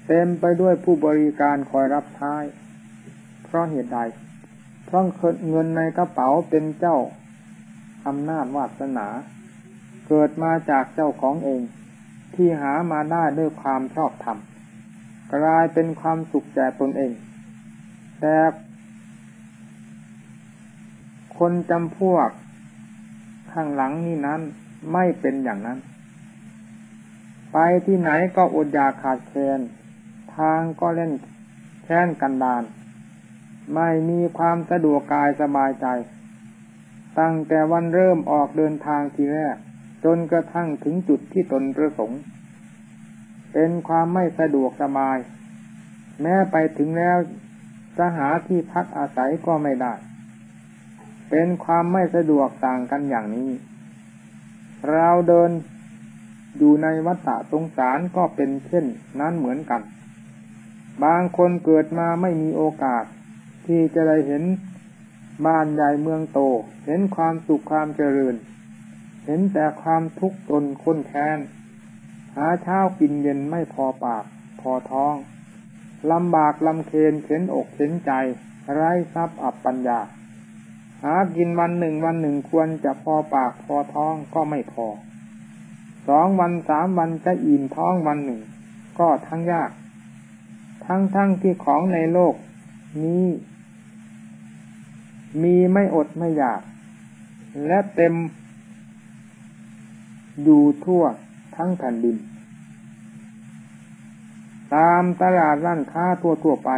เต็มไปด้วยผู้บริการคอยรับใช้เพราะเหตุใด เพราะเงินในกระเป๋าเป็นเจ้าอำนาจวาสนา เกิดมาจากเจ้าของเอง ที่หามาได้ด้วยความชอบธรรม กลายเป็นความสุขแก่ตนเอง แต่คนจำพวกข้างหลังนี่นั้นไม่เป็นอย่างนั้น ไปที่ไหนก็อดอยากขาดแคลนทางก็เล่นแค้นกันดานไม่มีความสะดวกกายสบายใจ ตั้งแต่วันเริ่มออกเดินทางทีแรก จนกระทั่งถึงจุดที่ตนประสงค์ เป็นความไม่สะดวกสบาย แม้ไปถึงแล้วจะหาที่พักอาศัยก็ไม่ได้ เป็นความไม่สะดวกต่างกันอย่างนี้ เราเดินอยู่ในวัฏสงสารก็เป็นเช่นนั้นเหมือนกัน บางคนเกิดมาไม่มีโอกาส ที่จะได้เห็นบ้านใหญ่เมืองโต เห็นความสุขความเจริญ เห็นแต่ความทุกข์ตนค้นแค้น หาเช้ากินเย็นไม่พอปาก พอท้องลำบากลำเค็นเข็นอกเข็นใจ ไร้ทรัพย์อับปัญญา หากินวันหนึ่งวันหนึ่งควรจะพอปากพอท้องก็ไม่พอ สองวันสามวันจะอิ่มท้องวันหนึ่ง ก็ทั้งยาก ทั้งทั้งที่ของในโลก นี้ มีไม่อดไม่อยาก และเต็ม อยู่ทั่ว ทั้งแผ่นดิน ตามตลาดร้านค้าทั่วทั่วไป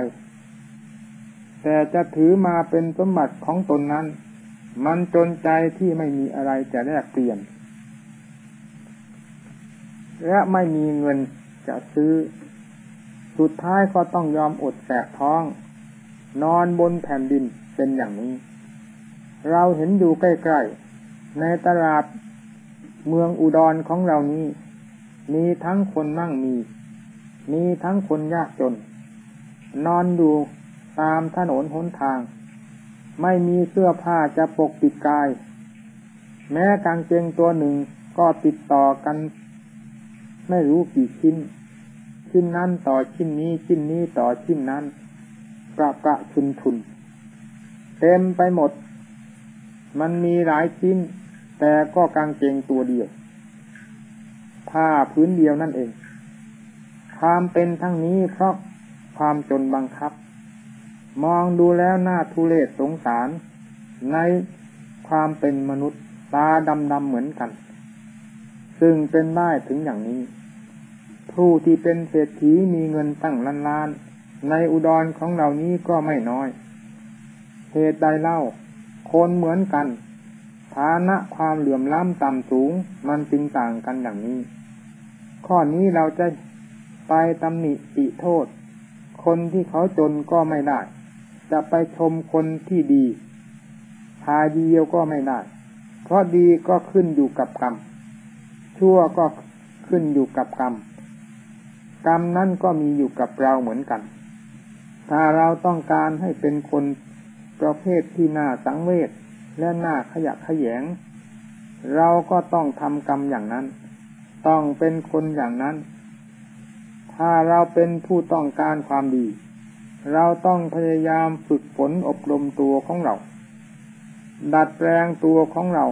แต่จะถือมาเป็นสมบัติของตนนั้น มันจนใจที่ไม่มีอะไรจะแลกเปลี่ยน และไม่มีเงินจะซื้อ สุดท้ายก็ต้องยอมอดแสบท้อง นอนบนแผ่นดินเป็นอย่างนี้ เราเห็นอยู่ใกล้ๆในตลาดเมืองอุดรของเรานี้ มีทั้งคนนั่งมี มีทั้งคนยากจน นอนอยู่ตามถนนหนทาง ไม่มีเสื้อผ้าจะปกปิดกาย แม้กางเกงตัวหนึ่งก็ติดต่อกัน ไม่รู้กี่ชิ้น ชิ้นนั้นต่อชิ้นนี้ชิ้นนี้ต่อชิ้นนั้นประประชุนชุนเต็มไปหมด มันมีหลายชิ้น แต่ก็กางเกงตัวเดียว ผ้าพื้นเดียวนั่นเอง ความเป็นทั้งนี้เพราะความจนบังคับ มองดูแล้วหน้าทุเลศสงสาร ในความเป็นมนุษย์ตาดำๆเหมือนกัน ซึ่งเป็นได้ถึงอย่างนี้ ผู้ที่เป็นเศรษฐีมีเงินตั้งล้านล้านในอุดรของเรานี้ก็ไม่น้อยเหตุใดเล่า คนเหมือนกัน ฐานะความเหลื่อมล้ำต่ำสูงมันจึงต่างกันอย่างนี้ ข้อนี้เราจะไปตำหนิติโทษ คนที่เขาจนก็ไม่ได้ จะไปชมคนที่ดีพาเดียวก็ไม่ได้เพราะดีก็ขึ้นอยู่กับกรรม ชั่วก็ขึ้นอยู่กับกรรม กรรมนั่นก็มีอยู่กับเราเหมือนกัน ถ้าเราต้องการให้เป็นคนประเภทที่น่าสังเวชและน่าขยะขยง เราก็ต้องทำกรรมอย่างนั้น ต้องเป็นคนอย่างนั้น ถ้าเราเป็นผู้ต้องการความดี เราต้องพยายามฝึกฝนอบรมตัวของเรา ดัดแปลงตัวของเรา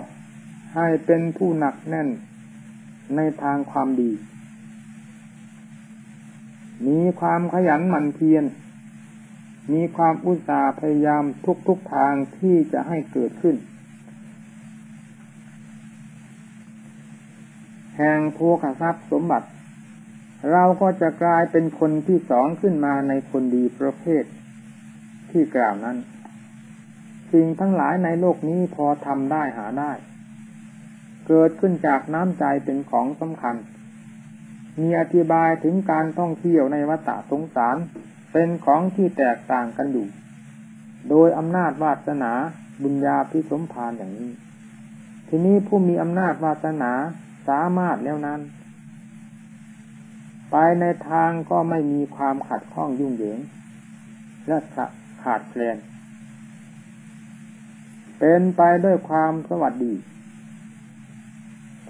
ให้เป็นผู้หนักแน่นในทางความดี มีความขยันหมั่นเพียร มีความอุตสาห์พยายามทุกๆทางที่จะให้เกิดขึ้น แห่งโภคทรัพย์สมบัติ เราก็จะกลายเป็นคนที่สองขึ้นมาในคนดีประเภท ที่กล่าวนั้นสิ่งทั้งหลายในโลกนี้พอทำได้หาได้ เกิดขึ้นจากน้ำใจเป็นของสำคัญ มีอธิบายถึงการท่องเที่ยวในวัฏสงสารเป็นของที่แตกต่างกันอยู่ โดยอำนาจวาสนาบุญญาพิสมพานอย่างนี้ ทีนี้ผู้มีอำนาจวาสนา สามารถแล้วนั้น ไปในทางก็ไม่มีความขัดข้องยุ่งเหยิง และขาดแคลน เป็นไปด้วยความสวัสดี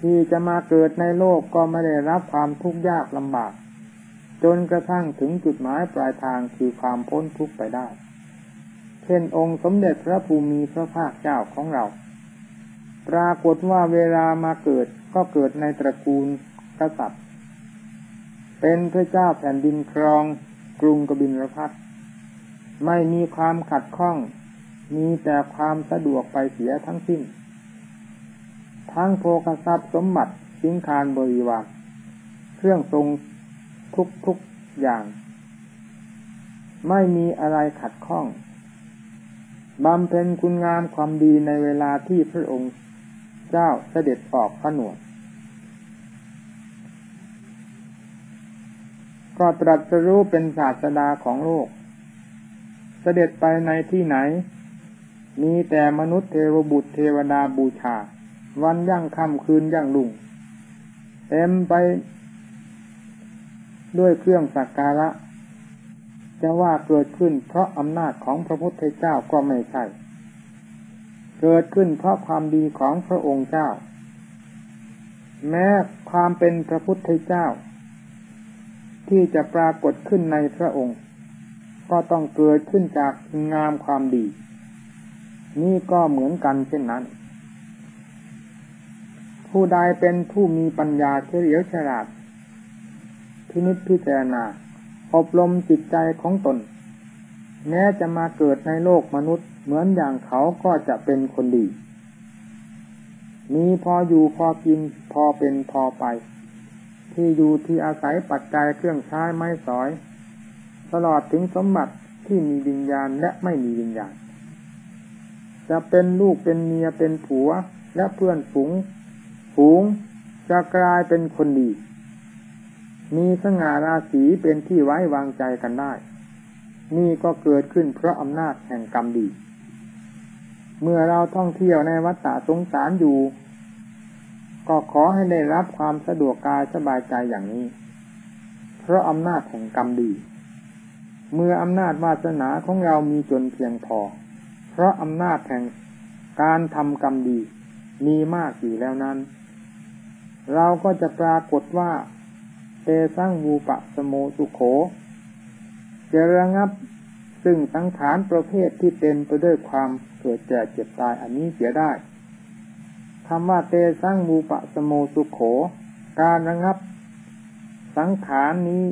ที่จะมาเกิดในโลกก็ไม่ได้รับความทุกข์ยากลำบาก จนกระทั่งถึงจุดหมายปลายทางคือความพ้นทุกข์ไปได้ เช่นองค์สมเด็จพระภูมิพระภาคเจ้าของเราปรากฏว่าเวลามาเกิด ก็เกิดในตระกูลกษัตริย์ เป็นพระเจ้าแผ่นดินครองกรุงกบินรพัทไม่มีความขัดข้อง มีแต่ความสะดวกไปเสียทั้งสิ้น ทั้งโภคทรัพย์สมบัติสิงคารบริวารเครื่องทรงทุกๆอย่าง ไม่มีอะไรขัดข้องบำเพ็ญคุณงามความดีในเวลาที่พระองค์ เจ้าเสด็จออกผนวด ก็ตรัสรู้เป็นศาสดาของโลก เสด็จไปในที่ไหน มีแต่มนุษย์เทวบุตรเทวดาบูชา วันย่างค่ำคืนย่างลุงเต็มไปด้วยเครื่องสักการะ จะว่าเกิดขึ้นเพราะอำนาจของพระพุทธเจ้าก็ไม่ใช่ เกิดขึ้นเพราะความดีของพระองค์เจ้า แม้ความเป็นพระพุทธเจ้า ที่จะปรากฏขึ้นในพระองค์ ก็ต้องเกิดขึ้นจากงามความดี นี่ก็เหมือนกันเช่นนั้น ผู้ใดเป็นผู้มีปัญญาเฉลียวฉลาดพินิจพิจารณา อบรมจิตใจของตน แม้จะมาเกิดในโลกมนุษย์ เหมือนอย่างเขาก็จะเป็นคนดี มีพออยู่พอกินพอเป็นพอไป ที่อยู่ที่อาศัยปัจจัยเครื่องใช้ไม้สอย ตลอดถึงสมบัติที่มีวิญญาณและไม่มีวิญญาณ จะเป็นลูกเป็นเมียเป็นผัวและเพื่อนฝูง ฝูงจะกลายเป็นคนดี มีสง่าราศีเป็นที่ไว้วางใจกันได้ นี่ก็เกิดขึ้นเพราะอำนาจแห่งกรรมดี เมื่อเราท่องเที่ยวในวัฏฏะสงสารอยู่ ก็ขอให้ได้รับความสะดวกกายสบายใจอย่างนี้ เพราะอำนาจแห่งกรรมดี เมื่ออำนาจวาสนาของเรามีจนเพียงพอ เพราะอำนาจแห่งการทำกรรมดีมีมากอยู่แล้วนั้น เราก็จะปรากฏว่าเตสร้างวูปะสโมสุโข จะระงับซึ่งสังขารประเภทที่เต็มไปด้วยความ เกิดแก่เจ็บตายอันนี้เสียได้คำว่าเตสร้างวูปะสโมสุโข การระงับ สังขารนี้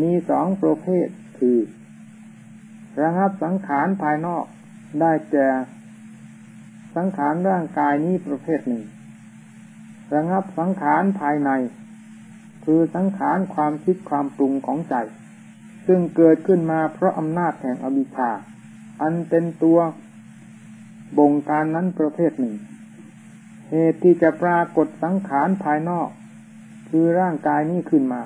มีสองประเภทคือ ระงับสังขารภายนอกได้แก่ สังขารร่างกายนี้ประเภทหนึ่ง ระงับสังขารภายใน คือสังขารความคิดความปรุงของใจ ซึ่งเกิดขึ้นมาเพราะอำนาจแห่งอวิชชาอันเป็นตัว บงการนั้นประเภทหนึ่ง เหตุที่จะปรากฏสังขารภายนอก คือร่างกายนี้ขึ้นมา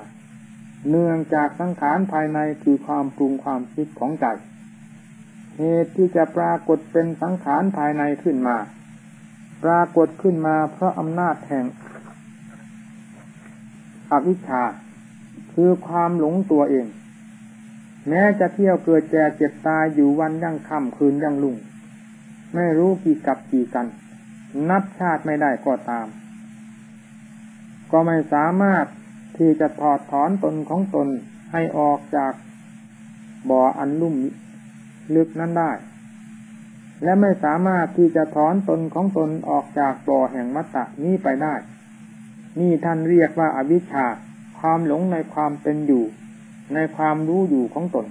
เนื่องจากสังขารภายในคือความปรุงความคิดของใจ เหตุที่จะปรากฏเป็นสังขารภายในขึ้นมา ปรากฏขึ้นมาเพราะอำนาจแห่งอวิชชา คือความหลงตัวเอง แม้จะเที่ยวเกิดแก่เจ็บตายอยู่วันยั่งค่ำคืนยั่งลุ่ง ไม่รู้กี่กับกี่กัน นับชาติไม่ได้ก็ตาม ก็ไม่สามารถที่จะถอดถอนตนของตนให้ออกจากบ่ออันลุ่มลึกนั้นได้ และไม่สามารถที่จะถอนตนของตนออกจากบ่อแห่งมัตตะนี้ไปได้ นี่ท่านเรียกว่าอาวิชชาความหลงในความเป็นอยู่ ในความรู้อยู่ของตน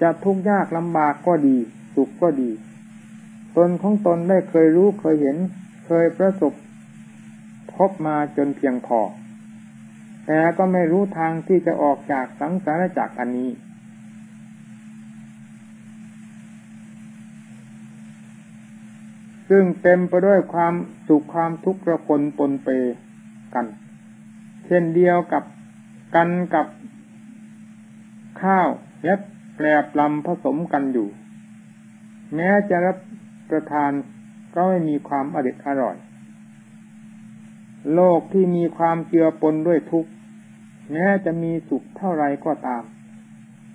จะทุกข์ยากลำบากก็ดี สุขก็ดี ตนของตนได้เคยรู้เคยเห็น เคยประสบพบมาจนเพียงพอ แต่ก็ไม่รู้ทางที่จะออกจากสังสารจักรอันนี้ ซึ่งเต็มไปด้วยความสุขความทุกข์ระคนปนเปกัน เช่นเดียวกับกันกับข้าวและแกลบลำผสมกันอยู่ แม้จะรับ ประทานก็ไม่มีความอริดอร่อย โลกที่มีความเจือปนด้วยทุกข์แม้จะมีสุขเท่าไรก็ตาม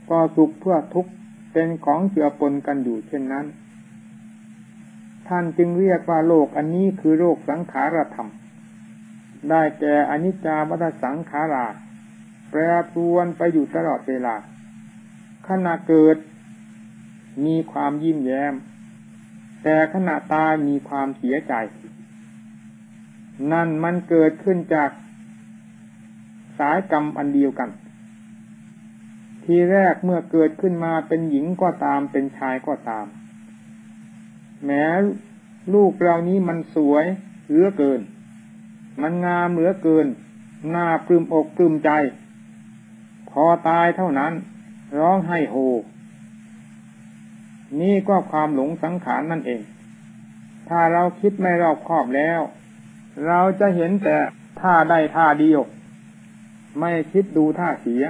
ก็สุขเพื่อทุกข์เป็นของเจือปนกันอยู่เช่นนั้น ท่านจึงเรียกว่าโลกอันนี้คือโลกสังขารธรรม ได้แก่อนิจจาวัฏสังขาราแปรปรวนไปอยู่ตลอดเวลาขณะเกิดมีความยิ้มแย้ม แต่ขณะตายมีความเสียใจ นั่นมันเกิดขึ้นจากสายกรรมอันเดียวกัน ทีแรกเมื่อเกิดขึ้นมาเป็นหญิงก็ตามเป็นชายก็ตาม แม้ลูกเรานี้มันสวยเหลือเกิน มันงามเหลือเกินน่าปลื้มอกปลื้มใจ พอตายเท่านั้น ร้องไห้โฮ นี่ก็ความหลงสังขารนั่นเอง ถ้าเราคิดไม่รอบคอบแล้ว เราจะเห็นแต่ท่าได้ท่าเดียว ไม่คิดดูท่าเสีย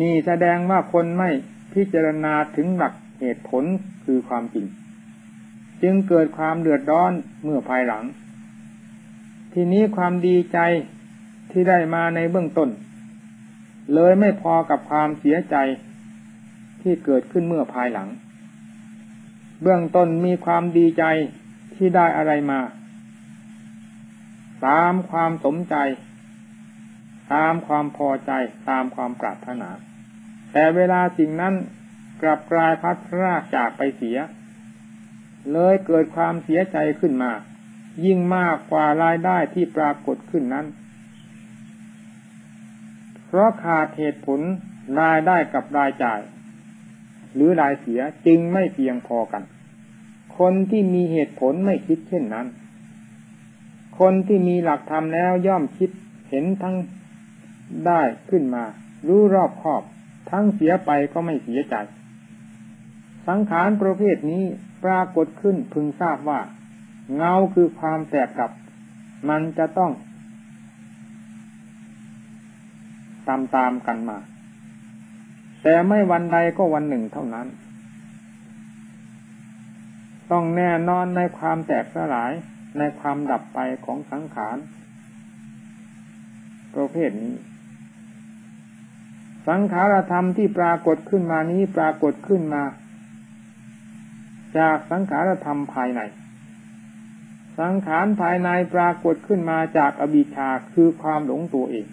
นี่แสดงว่าคนไม่พิจารณาถึงหลักเหตุผลคือความจริง จึงเกิดความเดือดร้อนเมื่อภายหลัง ทีนี้ความดีใจที่ได้มาในเบื้องต้น เลยไม่พอกับความเสียใจ ที่เกิดขึ้นเมื่อภายหลัง เบื้องต้นมีความดีใจที่ได้อะไรมา ตามความสมใจ ตามความพอใจตามความปรารถนา แต่เวลาสิ่งนั้นกลับกลายพัดพรากจากไปเสีย เลยเกิดความเสียใจขึ้นมา ยิ่งมากกว่ารายได้ที่ปรากฏขึ้นนั้น เพราะขาดเหตุผลรายได้กับรายจ่าย หรือรายเสียจึงไม่เพียงพอกัน คนที่มีเหตุผลไม่คิดเช่นนั้น คนที่มีหลักธรรมแล้วย่อมคิดเห็นทั้งได้ขึ้นมา รู้รอบคอบ ทั้งเสียไปก็ไม่เสียใจ สังขารประเภทนี้ปรากฏขึ้นพึงทราบว่า เงาคือความแตกกับ มันจะต้องตามตามกันมา แต่ไม่วันใดก็วันหนึ่งเท่านั้น ต้องแน่นอนในความแตกสลายในความดับไปของสังขารประเภทนี้ สังขารธรรมที่ปรากฏขึ้นมานี้ปรากฏขึ้นมา จากสังขารธรรมภายใน สังขารภายในปรากฏขึ้นมาจากอบิชาคือความหลงตัวเอง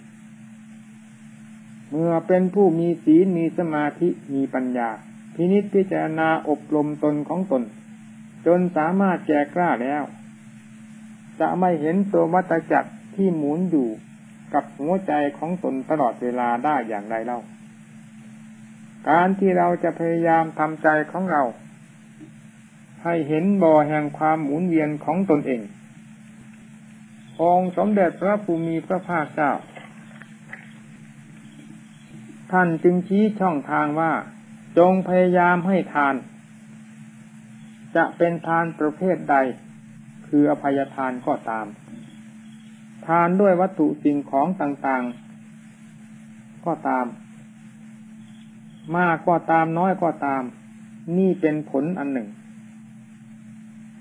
เมื่อเป็นผู้มีศีลมีสมาธิมีปัญญา พินิจพิจารณาอบรมตนของตน จนสามารถแก่กล้าแล้ว จะไม่เห็นตัวมัตจักรที่หมุนอยู่กับหัวใจของตนตลอดเวลาได้อย่างไรเล่า การที่เราจะพยายามทำใจของเรา ให้เห็นบ่อแห่งความหมุนเวียนของตนเอง องสมเด็จพระภูมิพระภาคเจ้า ท่านจึงชี้ช่องทางว่า จงพยายามให้ทาน จะเป็นทานประเภทใด คืออภัยทานก็ตาม ทานด้วยวัตถุสิ่งของต่างๆ ก็ตาม มากก็ตามน้อยก็ตาม นี่เป็นผลอันหนึ่ง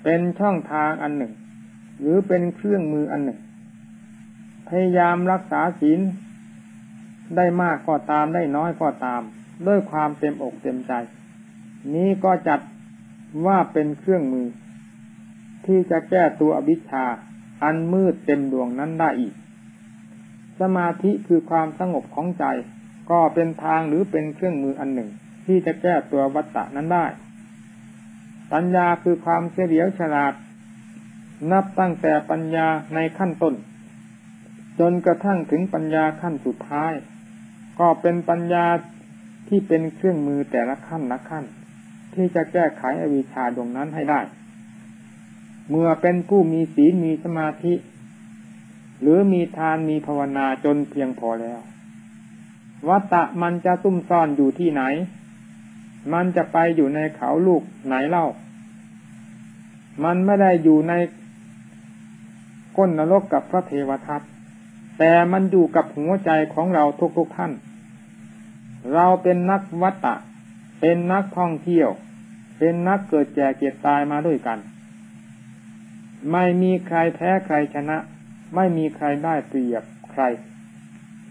เป็นช่องทางอันหนึ่ง หรือเป็นเครื่องมืออันหนึ่ง พยายามรักษาศีล ได้มากก็ตามได้น้อยก็ตาม ด้วยความเต็มอกเต็มใจ นี้ก็จัดว่าเป็นเครื่องมือ ที่จะแก้ตัวอวิชชา อันมืดเต็มดวงนั้นได้อีก สมาธิคือความสงบของใจ ก็เป็นทางหรือเป็นเครื่องมืออันหนึ่ง ที่จะแก้ตัววัฏฏะนั้นได้ ปัญญาคือความเฉลียวฉลาด นับตั้งแต่ปัญญาในขั้นต้นจนกระทั่งถึงปัญญาขั้นสุดท้าย ก็เป็นปัญญาที่เป็นเครื่องมือแต่ละขั้นละขั้น ที่จะแก้ไขอวิชชาดวงนั้นให้ได้ เมื่อเป็นผู้มีศีลมีสมาธิ หรือมีทานมีภาวนาจนเพียงพอแล้ววัตตะมันจะตุ้มซ่อนอยู่ที่ไหน มันจะไปอยู่ในเขาลูกไหนเล่า มันไม่ได้อยู่ในก้นนรกกับพระเทวทัต แต่มันอยู่กับหัวใจของเราทุกๆท่าน เราเป็นนักวัตตะ เป็นนักท่องเที่ยว เป็นนักเกิดแก่เกิดตายมาด้วยกัน ไม่มีใครแพ้ใครชนะ ไม่มีใครได้เปรียบใคร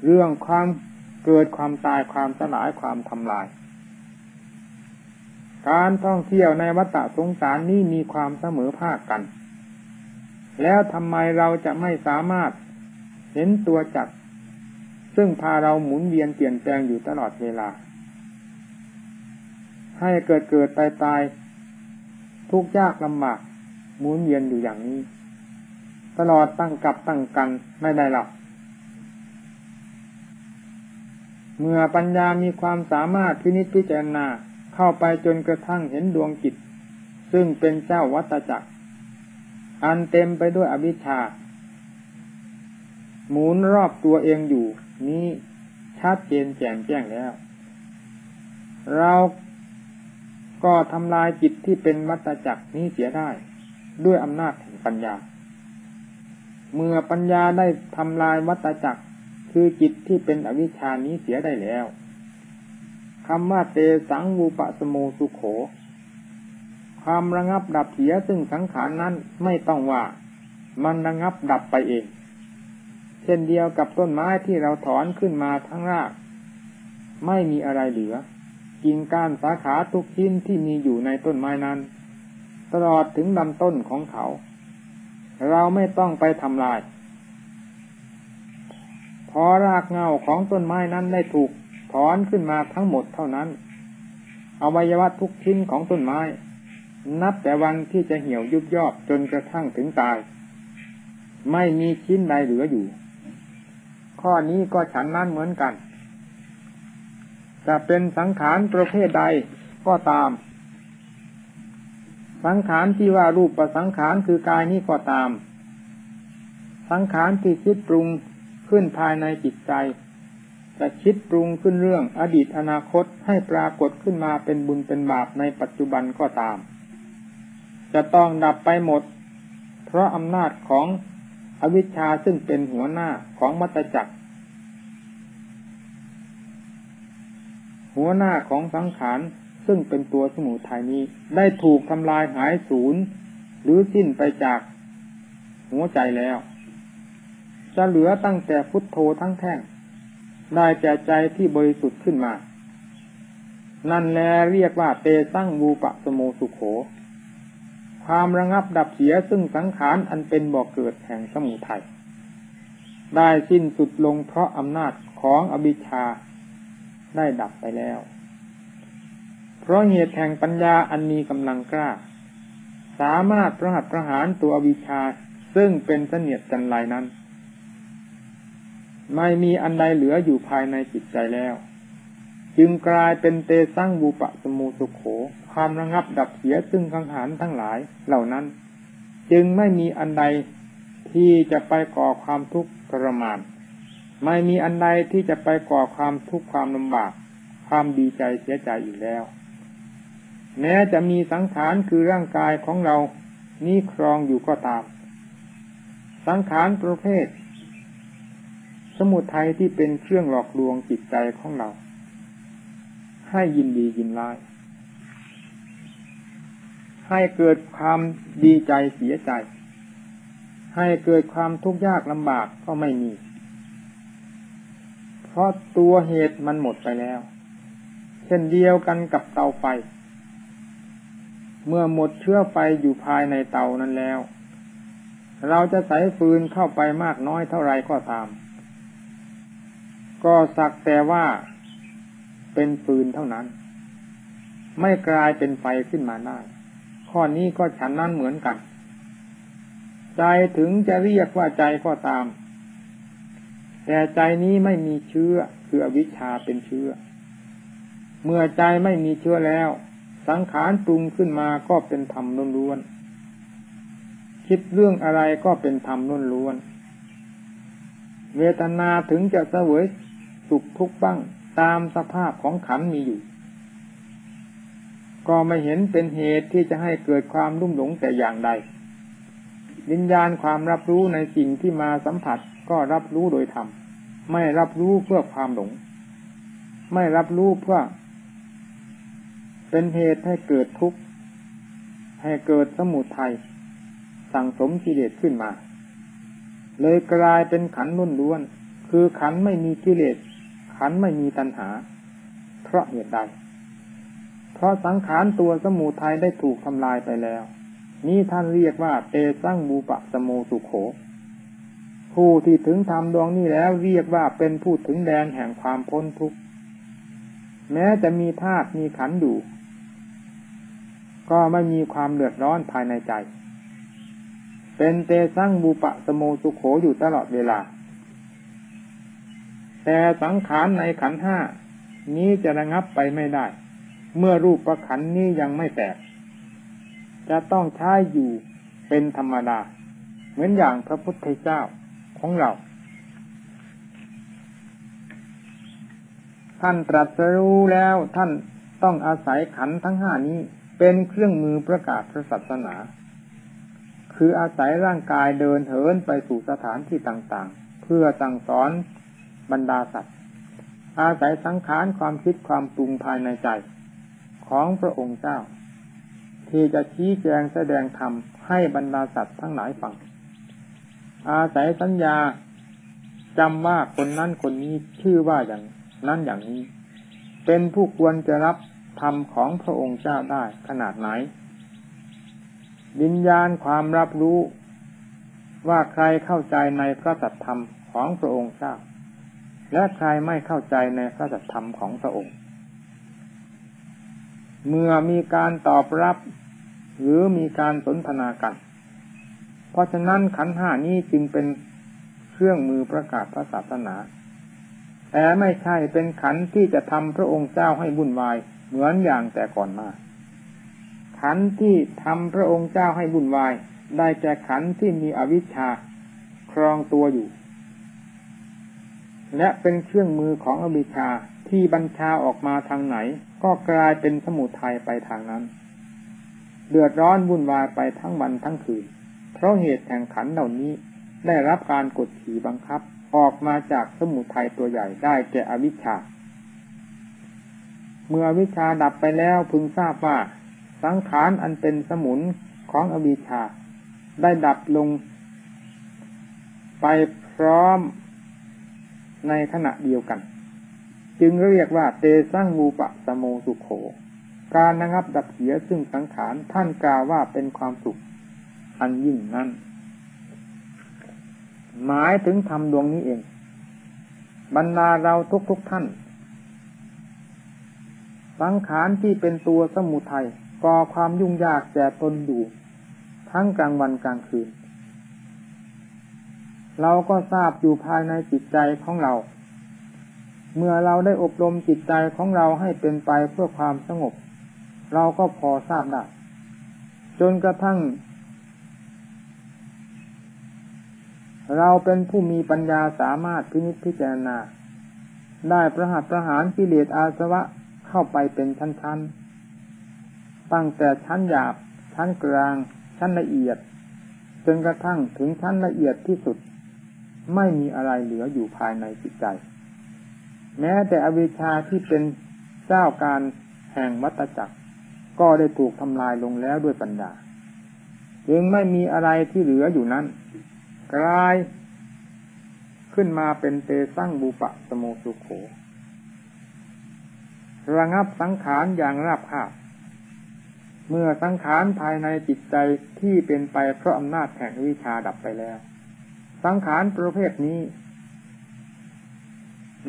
เรื่องความเกิดความตายความสลายความทำลาย การท่องเที่ยวในวัฏสงสารนี้มีความเสมอภาคกัน แล้วทำไมเราจะไม่สามารถ เห็นตัวจักรซึ่งพาเราหมุนเวียนเปลี่ยนแปลงอยู่ตลอดเวลา ให้เกิดเกิดตายตายทุกยากลำบากหมุนเวียนอยู่อย่างนี้ ตลอดตั้งกับตั้งกันไม่ได้หรอกเมื่อปัญญามีความสามารถพินิจพิจารณาเข้าไปจนกระทั่งเห็นดวงจิต ซึ่งเป็นเจ้าวัตจักร อันเต็มไปด้วยอวิชชา หมุนรอบตัวเองอยู่ นี้ชัดเจนแจ่มแจ้งแล้ว เราก็ทำลายจิตที่เป็นวัตจักรนี้เสียได้ ด้วยอำนาจแห่งปัญญา เมื่อปัญญาได้ทำลายวัตจักร คือจิตที่เป็นอวิชานี้เสียได้แล้วคำว่าเตสังวูปะสโมสุโข ความระงับดับเสียซึ่งสังขารนั้นไม่ต้องว่า มันระงับดับไปเอง เช่นเดียวกับต้นไม้ที่เราถอนขึ้นมาทั้งราก ไม่มีอะไรเหลือกิ่งก้านสาขาทุกชิ้นที่มีอยู่ในต้นไม้นั้น ตลอดถึงลำต้นของเขา เราไม่ต้องไปทำลาย พอรากเงาของต้นไม้นั้นได้ถูกถอนขึ้นมาทั้งหมดเท่านั้นอวัยวะทุกชิ้นของต้นไม้ นับแต่วันที่จะเหี่ยวยุบยอบจนกระทั่งถึงตาย ไม่มีชิ้นใดเหลืออยู่ ข้อนี้ก็ฉันนั้นเหมือนกันจะเป็นสังขารประเภทใดก็ตาม สังขารที่ว่ารูปประสังขารคือกายนี้ก็ตาม สังขารที่คิดปรุงขึ้นภายในจิตใจจะคิดปรุงขึ้นเรื่องอดีตอนาคตให้ปรากฏขึ้นมาเป็นบุญเป็นบาปในปัจจุบันก็ตาม จะต้องดับไปหมด เพราะอำนาจของ อวิชชาซึ่งเป็นหัวหน้าของมัตจักร หัวหน้าของสังขารซึ่งเป็นตัวสมุทัยนี้ ได้ถูกทำลายหายสูญหรือสิ้นไปจากหัวใจแล้ว จะเหลือตั้งแต่พุทโธทั้งแท่ง ได้แก่ใจที่บริสุทธิ์ขึ้นมา นั่นแลเรียกว่าเตสั่งบูปะสโมสุโข ความระงับดับเสียซึ่งสังขารอันเป็นบ่อกเกิดแห่งสมุทัยได้สิ้นสุดลงเพราะอำนาจของอบิชชาได้ดับไปแล้ว เพราะเหตุแห่งปัญญาอันมีกำลังกล้า สามารถประหัตประหารตัวอวิชชาซึ่งเป็นเสนียดจันไรนั้น ไม่มีอันใดเหลืออยู่ภายในจิตใจแล้ว จึงกลายเป็นเตสั่งบูปะสมูสุขโข ความระงับดับเสียซึ่งขังหารทั้งหลายเหล่านั้น จึงไม่มีอันใดที่จะไปก่อความทุกข์ทรมาน ไม่มีอันใดที่จะไปก่อความทุกข์ความลำบาก ความดีใจเสียใจอีกแล้ว แม้จะมีสังขารคือร่างกายของเรานี้ครองอยู่ก็ตาม สังขารประเภท สมุทัยที่เป็นเครื่องหลอกลวงจิตใจของเรา ให้ยินดียินร้าย ให้เกิดความดีใจเสียใจ ให้เกิดความทุกข์ยากลำบากก็ไม่มี เพราะตัวเหตุมันหมดไปแล้ว เช่นเดียวกันกับเตาไฟ เมื่อหมดเชื้อไฟอยู่ภายในเตานั้นแล้ว เราจะใส่ฟืนเข้าไปมากน้อยเท่าไรก็ตาม ก็สักแต่ว่าเป็นฟืนเท่านั้น ไม่กลายเป็นไฟขึ้นมาได้ ข้อนี้ก็ฉันนั้นเหมือนกัน ใจถึงจะเรียกว่าใจก็ตาม แต่ใจนี้ไม่มีเชื้อคืออวิชชาเป็นเชื้อ เมื่อใจไม่มีเชื้อแล้ว สังขารปรุงขึ้นมาก็เป็นธรรมล้วนๆคิดเรื่องอะไรก็เป็นธรรมล้วนๆเวทนาถึงจะเสวยสุขทุกข์บ้างตามสภาพของขันมีอยู่ ก็ไม่เห็นเป็นเหตุที่จะให้เกิดความรุ่มหลงแต่อย่างใด วิญญาณความรับรู้ในสิ่งที่มาสัมผัสก็รับรู้โดยธรรมไม่รับรู้เพื่อความหลง ไม่รับรู้เพื่อ เป็นเหตุให้เกิดทุกข์ ให้เกิดสมุทัยสั่งสมกิเลสขึ้นมา เลยกลายเป็นขันนุ่นล้วน คือขันไม่มีกิเลสขันไม่มีตัณหา เพราะเหตุใด เพราะสังขารตัวสมุทัยได้ถูกทำลายไปแล้ว นี้ท่านเรียกว่าเตสั่งบูปะสโมสุโข ผู้ที่ถึงธรรมดวงนี้แล้วเรียกว่าเป็นผู้ถึงแดนแห่งความพ้นทุกข์ แม้จะมีธาตุมีขันอยู่ ก็ไม่มีความเดือดร้อนภายในใจ เป็นเตสั่งบูปะสโมสุโขอยู่ตลอดเวลา แต่สังขารในขันห้านี้จะระงับไปไม่ได้ เมื่อรูปประขันนี้ยังไม่แตก จะต้องใช้อยู่เป็นธรรมดา เหมือนอย่างพระพุทธเจ้าของเรา ท่านตรัสรู้แล้วท่านต้องอาศัยขันทั้งห้านี้เป็นเครื่องมือประกาศพระศาสนา คืออาศัยร่างกายเดินเหินไปสู่สถานที่ต่างๆ เพื่อสั่งสอนบรรดาสัตว์ อาศัยสังขารความคิดความปรุงภายในใจ ของพระองค์เจ้า ที่จะชี้แจงแสดงธรรมให้บรรดาสัตว์ทั้งหลายฟัง อาศัยสัญญาจำว่าคนนั้นคนนี้ชื่อว่าอย่างนั้นอย่างนี้ เป็นผู้ควรจะรับธรรมของพระองค์เจ้าได้ขนาดไหน วิญญาณความรับรู้ว่าใครเข้าใจในพระสัทธรรมของพระองค์เจ้า และใครไม่เข้าใจในพระสัทธรรมของพระองค์ เมื่อมีการตอบรับ หรือมีการสนทนากัน เพราะฉะนั้นขันห้านี้จึงเป็นเครื่องมือประกาศพระศาสนา แต่ไม่ใช่เป็นขันที่จะทำพระองค์เจ้าให้วุ่นวายเหมือนอย่างแต่ก่อนมา ขันที่ทำพระองค์เจ้าให้วุ่นวาย ได้แก่ขันที่มีอวิชชาครองตัวอยู่ และเป็นเครื่องมือของอวิชชาที่บัญชาออกมาทางไหน ก็กลายเป็นสมุทัยไปทางนั้น เดือดร้อนวุ่นวายไปทั้งวันทั้งคืน เพราะเหตุแห่งขันเหล่านี้ได้รับการกดขี่บังคับ ออกมาจากสมุทัยตัวใหญ่ได้แก่อวิชชา เมื่อวิชาดับไปแล้วพึงทราบว่า สังขารอันเป็นสมุนของอวิชชา ได้ดับลง ไปพร้อมในขณะเดียวกัน จึงเรียกว่าเตสังวูปะสโมสุขโข การนะครับดับเสียซึ่งสังขารท่านกล่าวว่าเป็นความสุข อันยิ่งนั้น หมายถึงธรรมดวงนี้เอง บรรดาเราทุกๆทท่าน สังขารที่เป็นตัวสมุทัยก่อความยุ่งยากแก่ตนอยู่ทั้งกลางวันกลางคืน เราก็ทราบอยู่ภายในจิตใจของเรา เมื่อเราได้อบรมจิตใจของเราให้เป็นไปเพื่อความสงบ เราก็พอทราบได้จนกระทั่ง เราเป็นผู้มีปัญญาสามารถพินิจพิจารณา ได้ประหัตประหารกิเลสอาสวะเข้าไปเป็นชั้นๆ ตั้งแต่ชั้นหยาบ ชั้นกลาง ชั้นละเอียด จนกระทั่งถึงชั้นละเอียดที่สุด ไม่มีอะไรเหลืออยู่ภายในจิตใจ แม้แต่อวิชชาที่เป็นเจ้าการแห่งวัตจักร ก็ได้ถูกทำลายลงแล้วด้วยปัญญาจึงไม่มีอะไรที่เหลืออยู่นั้น กลาย ขึ้นมาเป็นเตสั่งบุปะสโมสุโขระงับสังขารอย่างราบคาบเมื่อสังขารภายในจิตใจที่เป็นไปเพราะอำนาจแห่งวิชาดับไปแล้ว สังขารประเภทนี้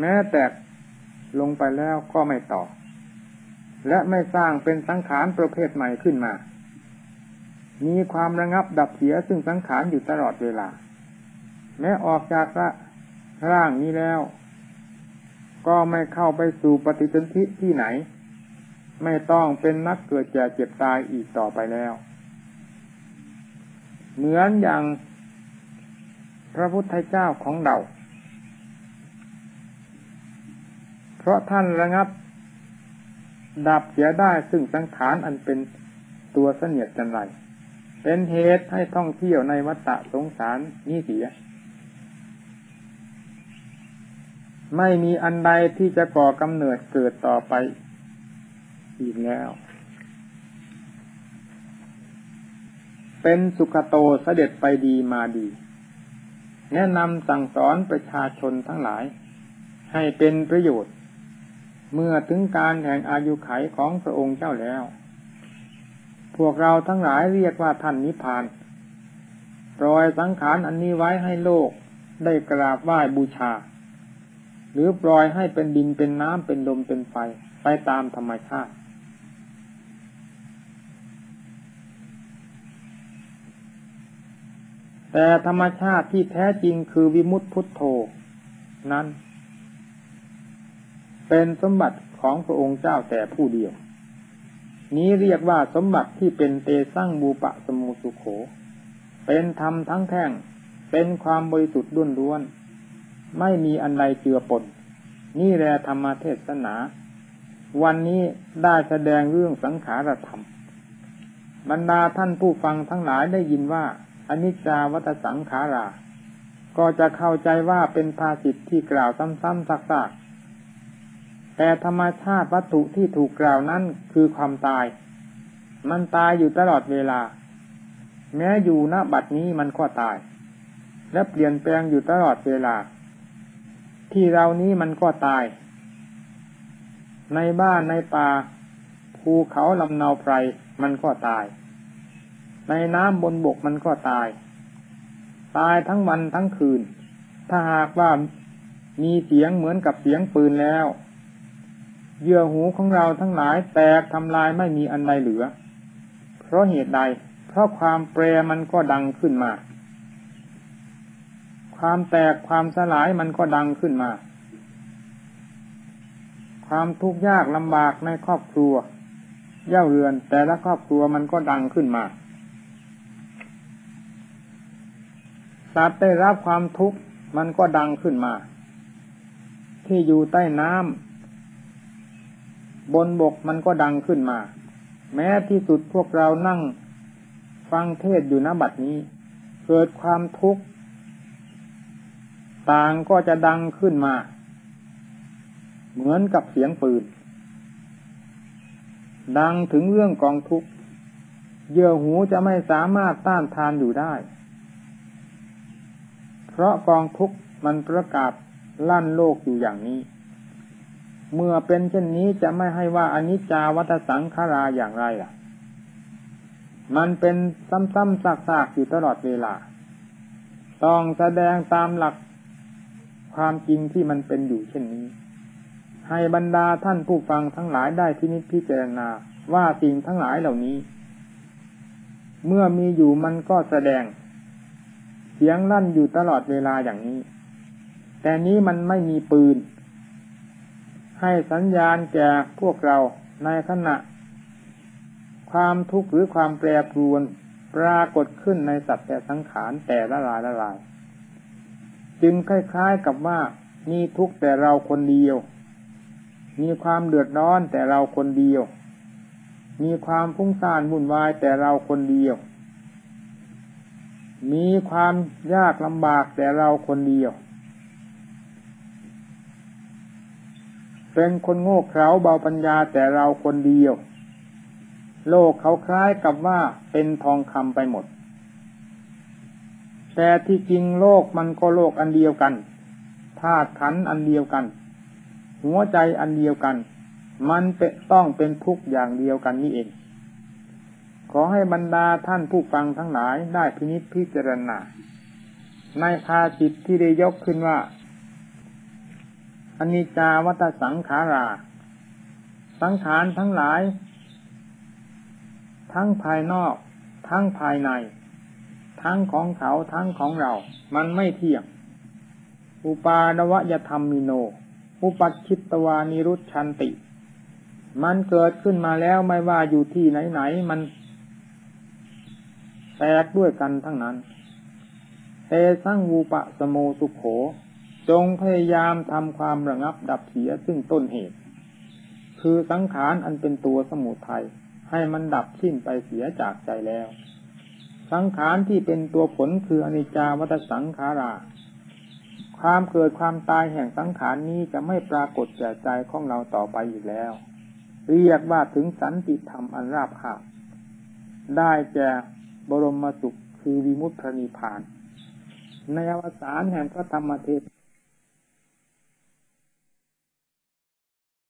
แม้แตกลงไปแล้วก็ไม่ต่อ และไม่สร้างเป็นสังขารประเภทใหม่ขึ้นมา มีความระงับดับเสียซึ่งสังขารอยู่ตลอดเวลา แม้ออกจากร่างนี้แล้ว ก็ไม่เข้าไปสู่ปฏิสนธิที่ไหน ไม่ต้องเป็นนักเกิดแก่เจ็บตายอีกต่อไปแล้ว เหมือนอย่างพระพุทธเจ้าของเรา เพราะท่านระงับ ดับเสียได้ซึ่งสังขารอันเป็นตัวเสนียดจันไร เป็นเหตุให้ท่องเที่ยวในวัฏสงสารนี้เสีย ไม่มีอันใดที่จะก่อกำเนิดเกิดต่อไปอีกแล้ว เป็นสุขโตเสด็จไปดีมาดี แนะนำสั่งสอนประชาชนทั้งหลาย ให้เป็นประโยชน์ เมื่อถึงการแห่งอายุไขของพระองค์เจ้าแล้ว พวกเราทั้งหลายเรียกว่าท่านนิพพานปล่อยสังขารอันนี้ไว้ให้โลกได้กราบไหว้บูชา หรือปล่อยให้เป็นดินเป็นน้ำเป็นลมเป็นไฟไปตามธรรมชาติแต่ธรรมชาติที่แท้จริงคือวิมุตติพุทโธนั้น เป็นสมบัติของพระองค์เจ้าแต่ผู้เดียว นี้เรียกว่าสมบัติที่เป็นเตสั่งบูปะสมุสุโข เป็นธรรมทั้งแท่ง เป็นความบริสุทธิ์ล้วนๆไม่มีอันใดเจือปน นี่แหละธรรมเทศนา วันนี้ได้แสดงเรื่องสังขารธรรม บรรดาท่านผู้ฟังทั้งหลายได้ยินว่าอนิจจาวัตสังขารา ก็จะเข้าใจว่าเป็นภาษิตที่กล่าวซ้ำๆซักๆ แต่ธรรมชาติวัตถุที่ถูกกล่าวนั้นคือความตาย มันตายอยู่ตลอดเวลา แม้อยู่ณบัดนี้มันก็ตาย และเปลี่ยนแปลงอยู่ตลอดเวลา ที่เรานี้มันก็ตาย ในบ้านในป่าภูเขาลำเนาไพรมันก็ตาย ในน้ำบนบกมันก็ตาย ตายทั้งวันทั้งคืน ถ้าหากว่ามีเสียงเหมือนกับเสียงปืนแล้ว เยื่อหูของเราทั้งหลายแตกทำลายไม่มีอันใดเหลือ เพราะเหตุใด เพราะความแปรมันก็ดังขึ้นมา ความแตกความสลายมันก็ดังขึ้นมา ความทุกข์ยากลำบากในครอบครัวเย่าเรือน แต่ละครอบครัวมันก็ดังขึ้นมาสัตว์ได้รับความทุกข์มันก็ดังขึ้นมา ที่อยู่ใต้น้ำ บนบกมันก็ดังขึ้นมา แม้ที่สุดพวกเรานั่งฟังเทศอยู่ณบัดนี้ เกิดความทุกข์ ต่างก็จะดังขึ้นมา เหมือนกับเสียงปืน ดังถึงเรื่องกองทุกข์เยื่อหูจะไม่สามารถต้านทานอยู่ได้ เพราะกองทุกข์มันประกาศลั่นโลกอยู่อย่างนี้ เมื่อเป็นเช่นนี้จะไม่ให้ว่าอนิจจาวัฏสังขาราอย่างไรล่ะ มันเป็นซ้ำๆซากๆอยู่ตลอดเวลา ต้องแสดงตามหลักความจริงที่มันเป็นอยู่เช่นนี้ ให้บรรดาท่านผู้ฟังทั้งหลายได้พินิจพิจารณาว่าสิ่งทั้งหลายเหล่านี้ เมื่อมีอยู่มันก็แสดง เสียงลั่นอยู่ตลอดเวลาอย่างนี้ แต่นี้มันไม่มีปืน ให้สัญญาณแก่พวกเราในขณะ ความทุกข์หรือความแปรปรวนปรากฏขึ้นในสัตว์แต่สังขารแต่ละลายละลาย จึงคล้ายๆกับว่ามีทุกข์แต่เราคนเดียว มีความเดือดร้อนแต่เราคนเดียว มีความฟุ้งซ่านวุ่นวายแต่เราคนเดียว มีความยากลำบากแต่เราคนเดียว เป็นคนโง่เขลาเบาปัญญาแต่เราคนเดียว โลกเขาคล้ายกับว่าเป็นทองคำไปหมด แต่ที่จริงโลกมันก็โลกอันเดียวกันธาตุขันอันเดียวกัน หัวใจอันเดียวกัน มันเป็นต้องเป็นทุกอย่างเดียวกันนี่เอง ขอให้บรรดาท่านผู้ฟังทั้งหลายได้พินิจพิจารณาในคาจิตที่ได้ยกขึ้นว่า อนิจจาวัตสังขารา สังขารทั้งหลาย ทั้งภายนอก ทั้งภายใน ทั้งของเขาทั้งของเรา มันไม่เที่ยง อุปาณวยธรรมมิโน อุปัชิตวานิรุชันติ มันเกิดขึ้นมาแล้วไม่ว่าอยู่ที่ไหนไหนมันแตกด้วยกันทั้งนั้นเตสังวูปะสโมสุขโข จงพยายามทำความระงับดับเสียซึ่งต้นเหตุ คือสังขารอันเป็นตัวสมุทัยให้มันดับสิ้นไปเสียจากใจแล้ว สังขารที่เป็นตัวผลคืออนิจจาวัตสังขารา ความเกิดความตายแห่งสังขารนี้จะไม่ปรากฏแก่ใจของเราต่อไปอีกแล้ว เรียกว่าถึงสันติธรรมอันราบคาบได้แก่บรมสุขคือวิมุตตินิพพาน ในอวสานแห่งพระธรรมเทศ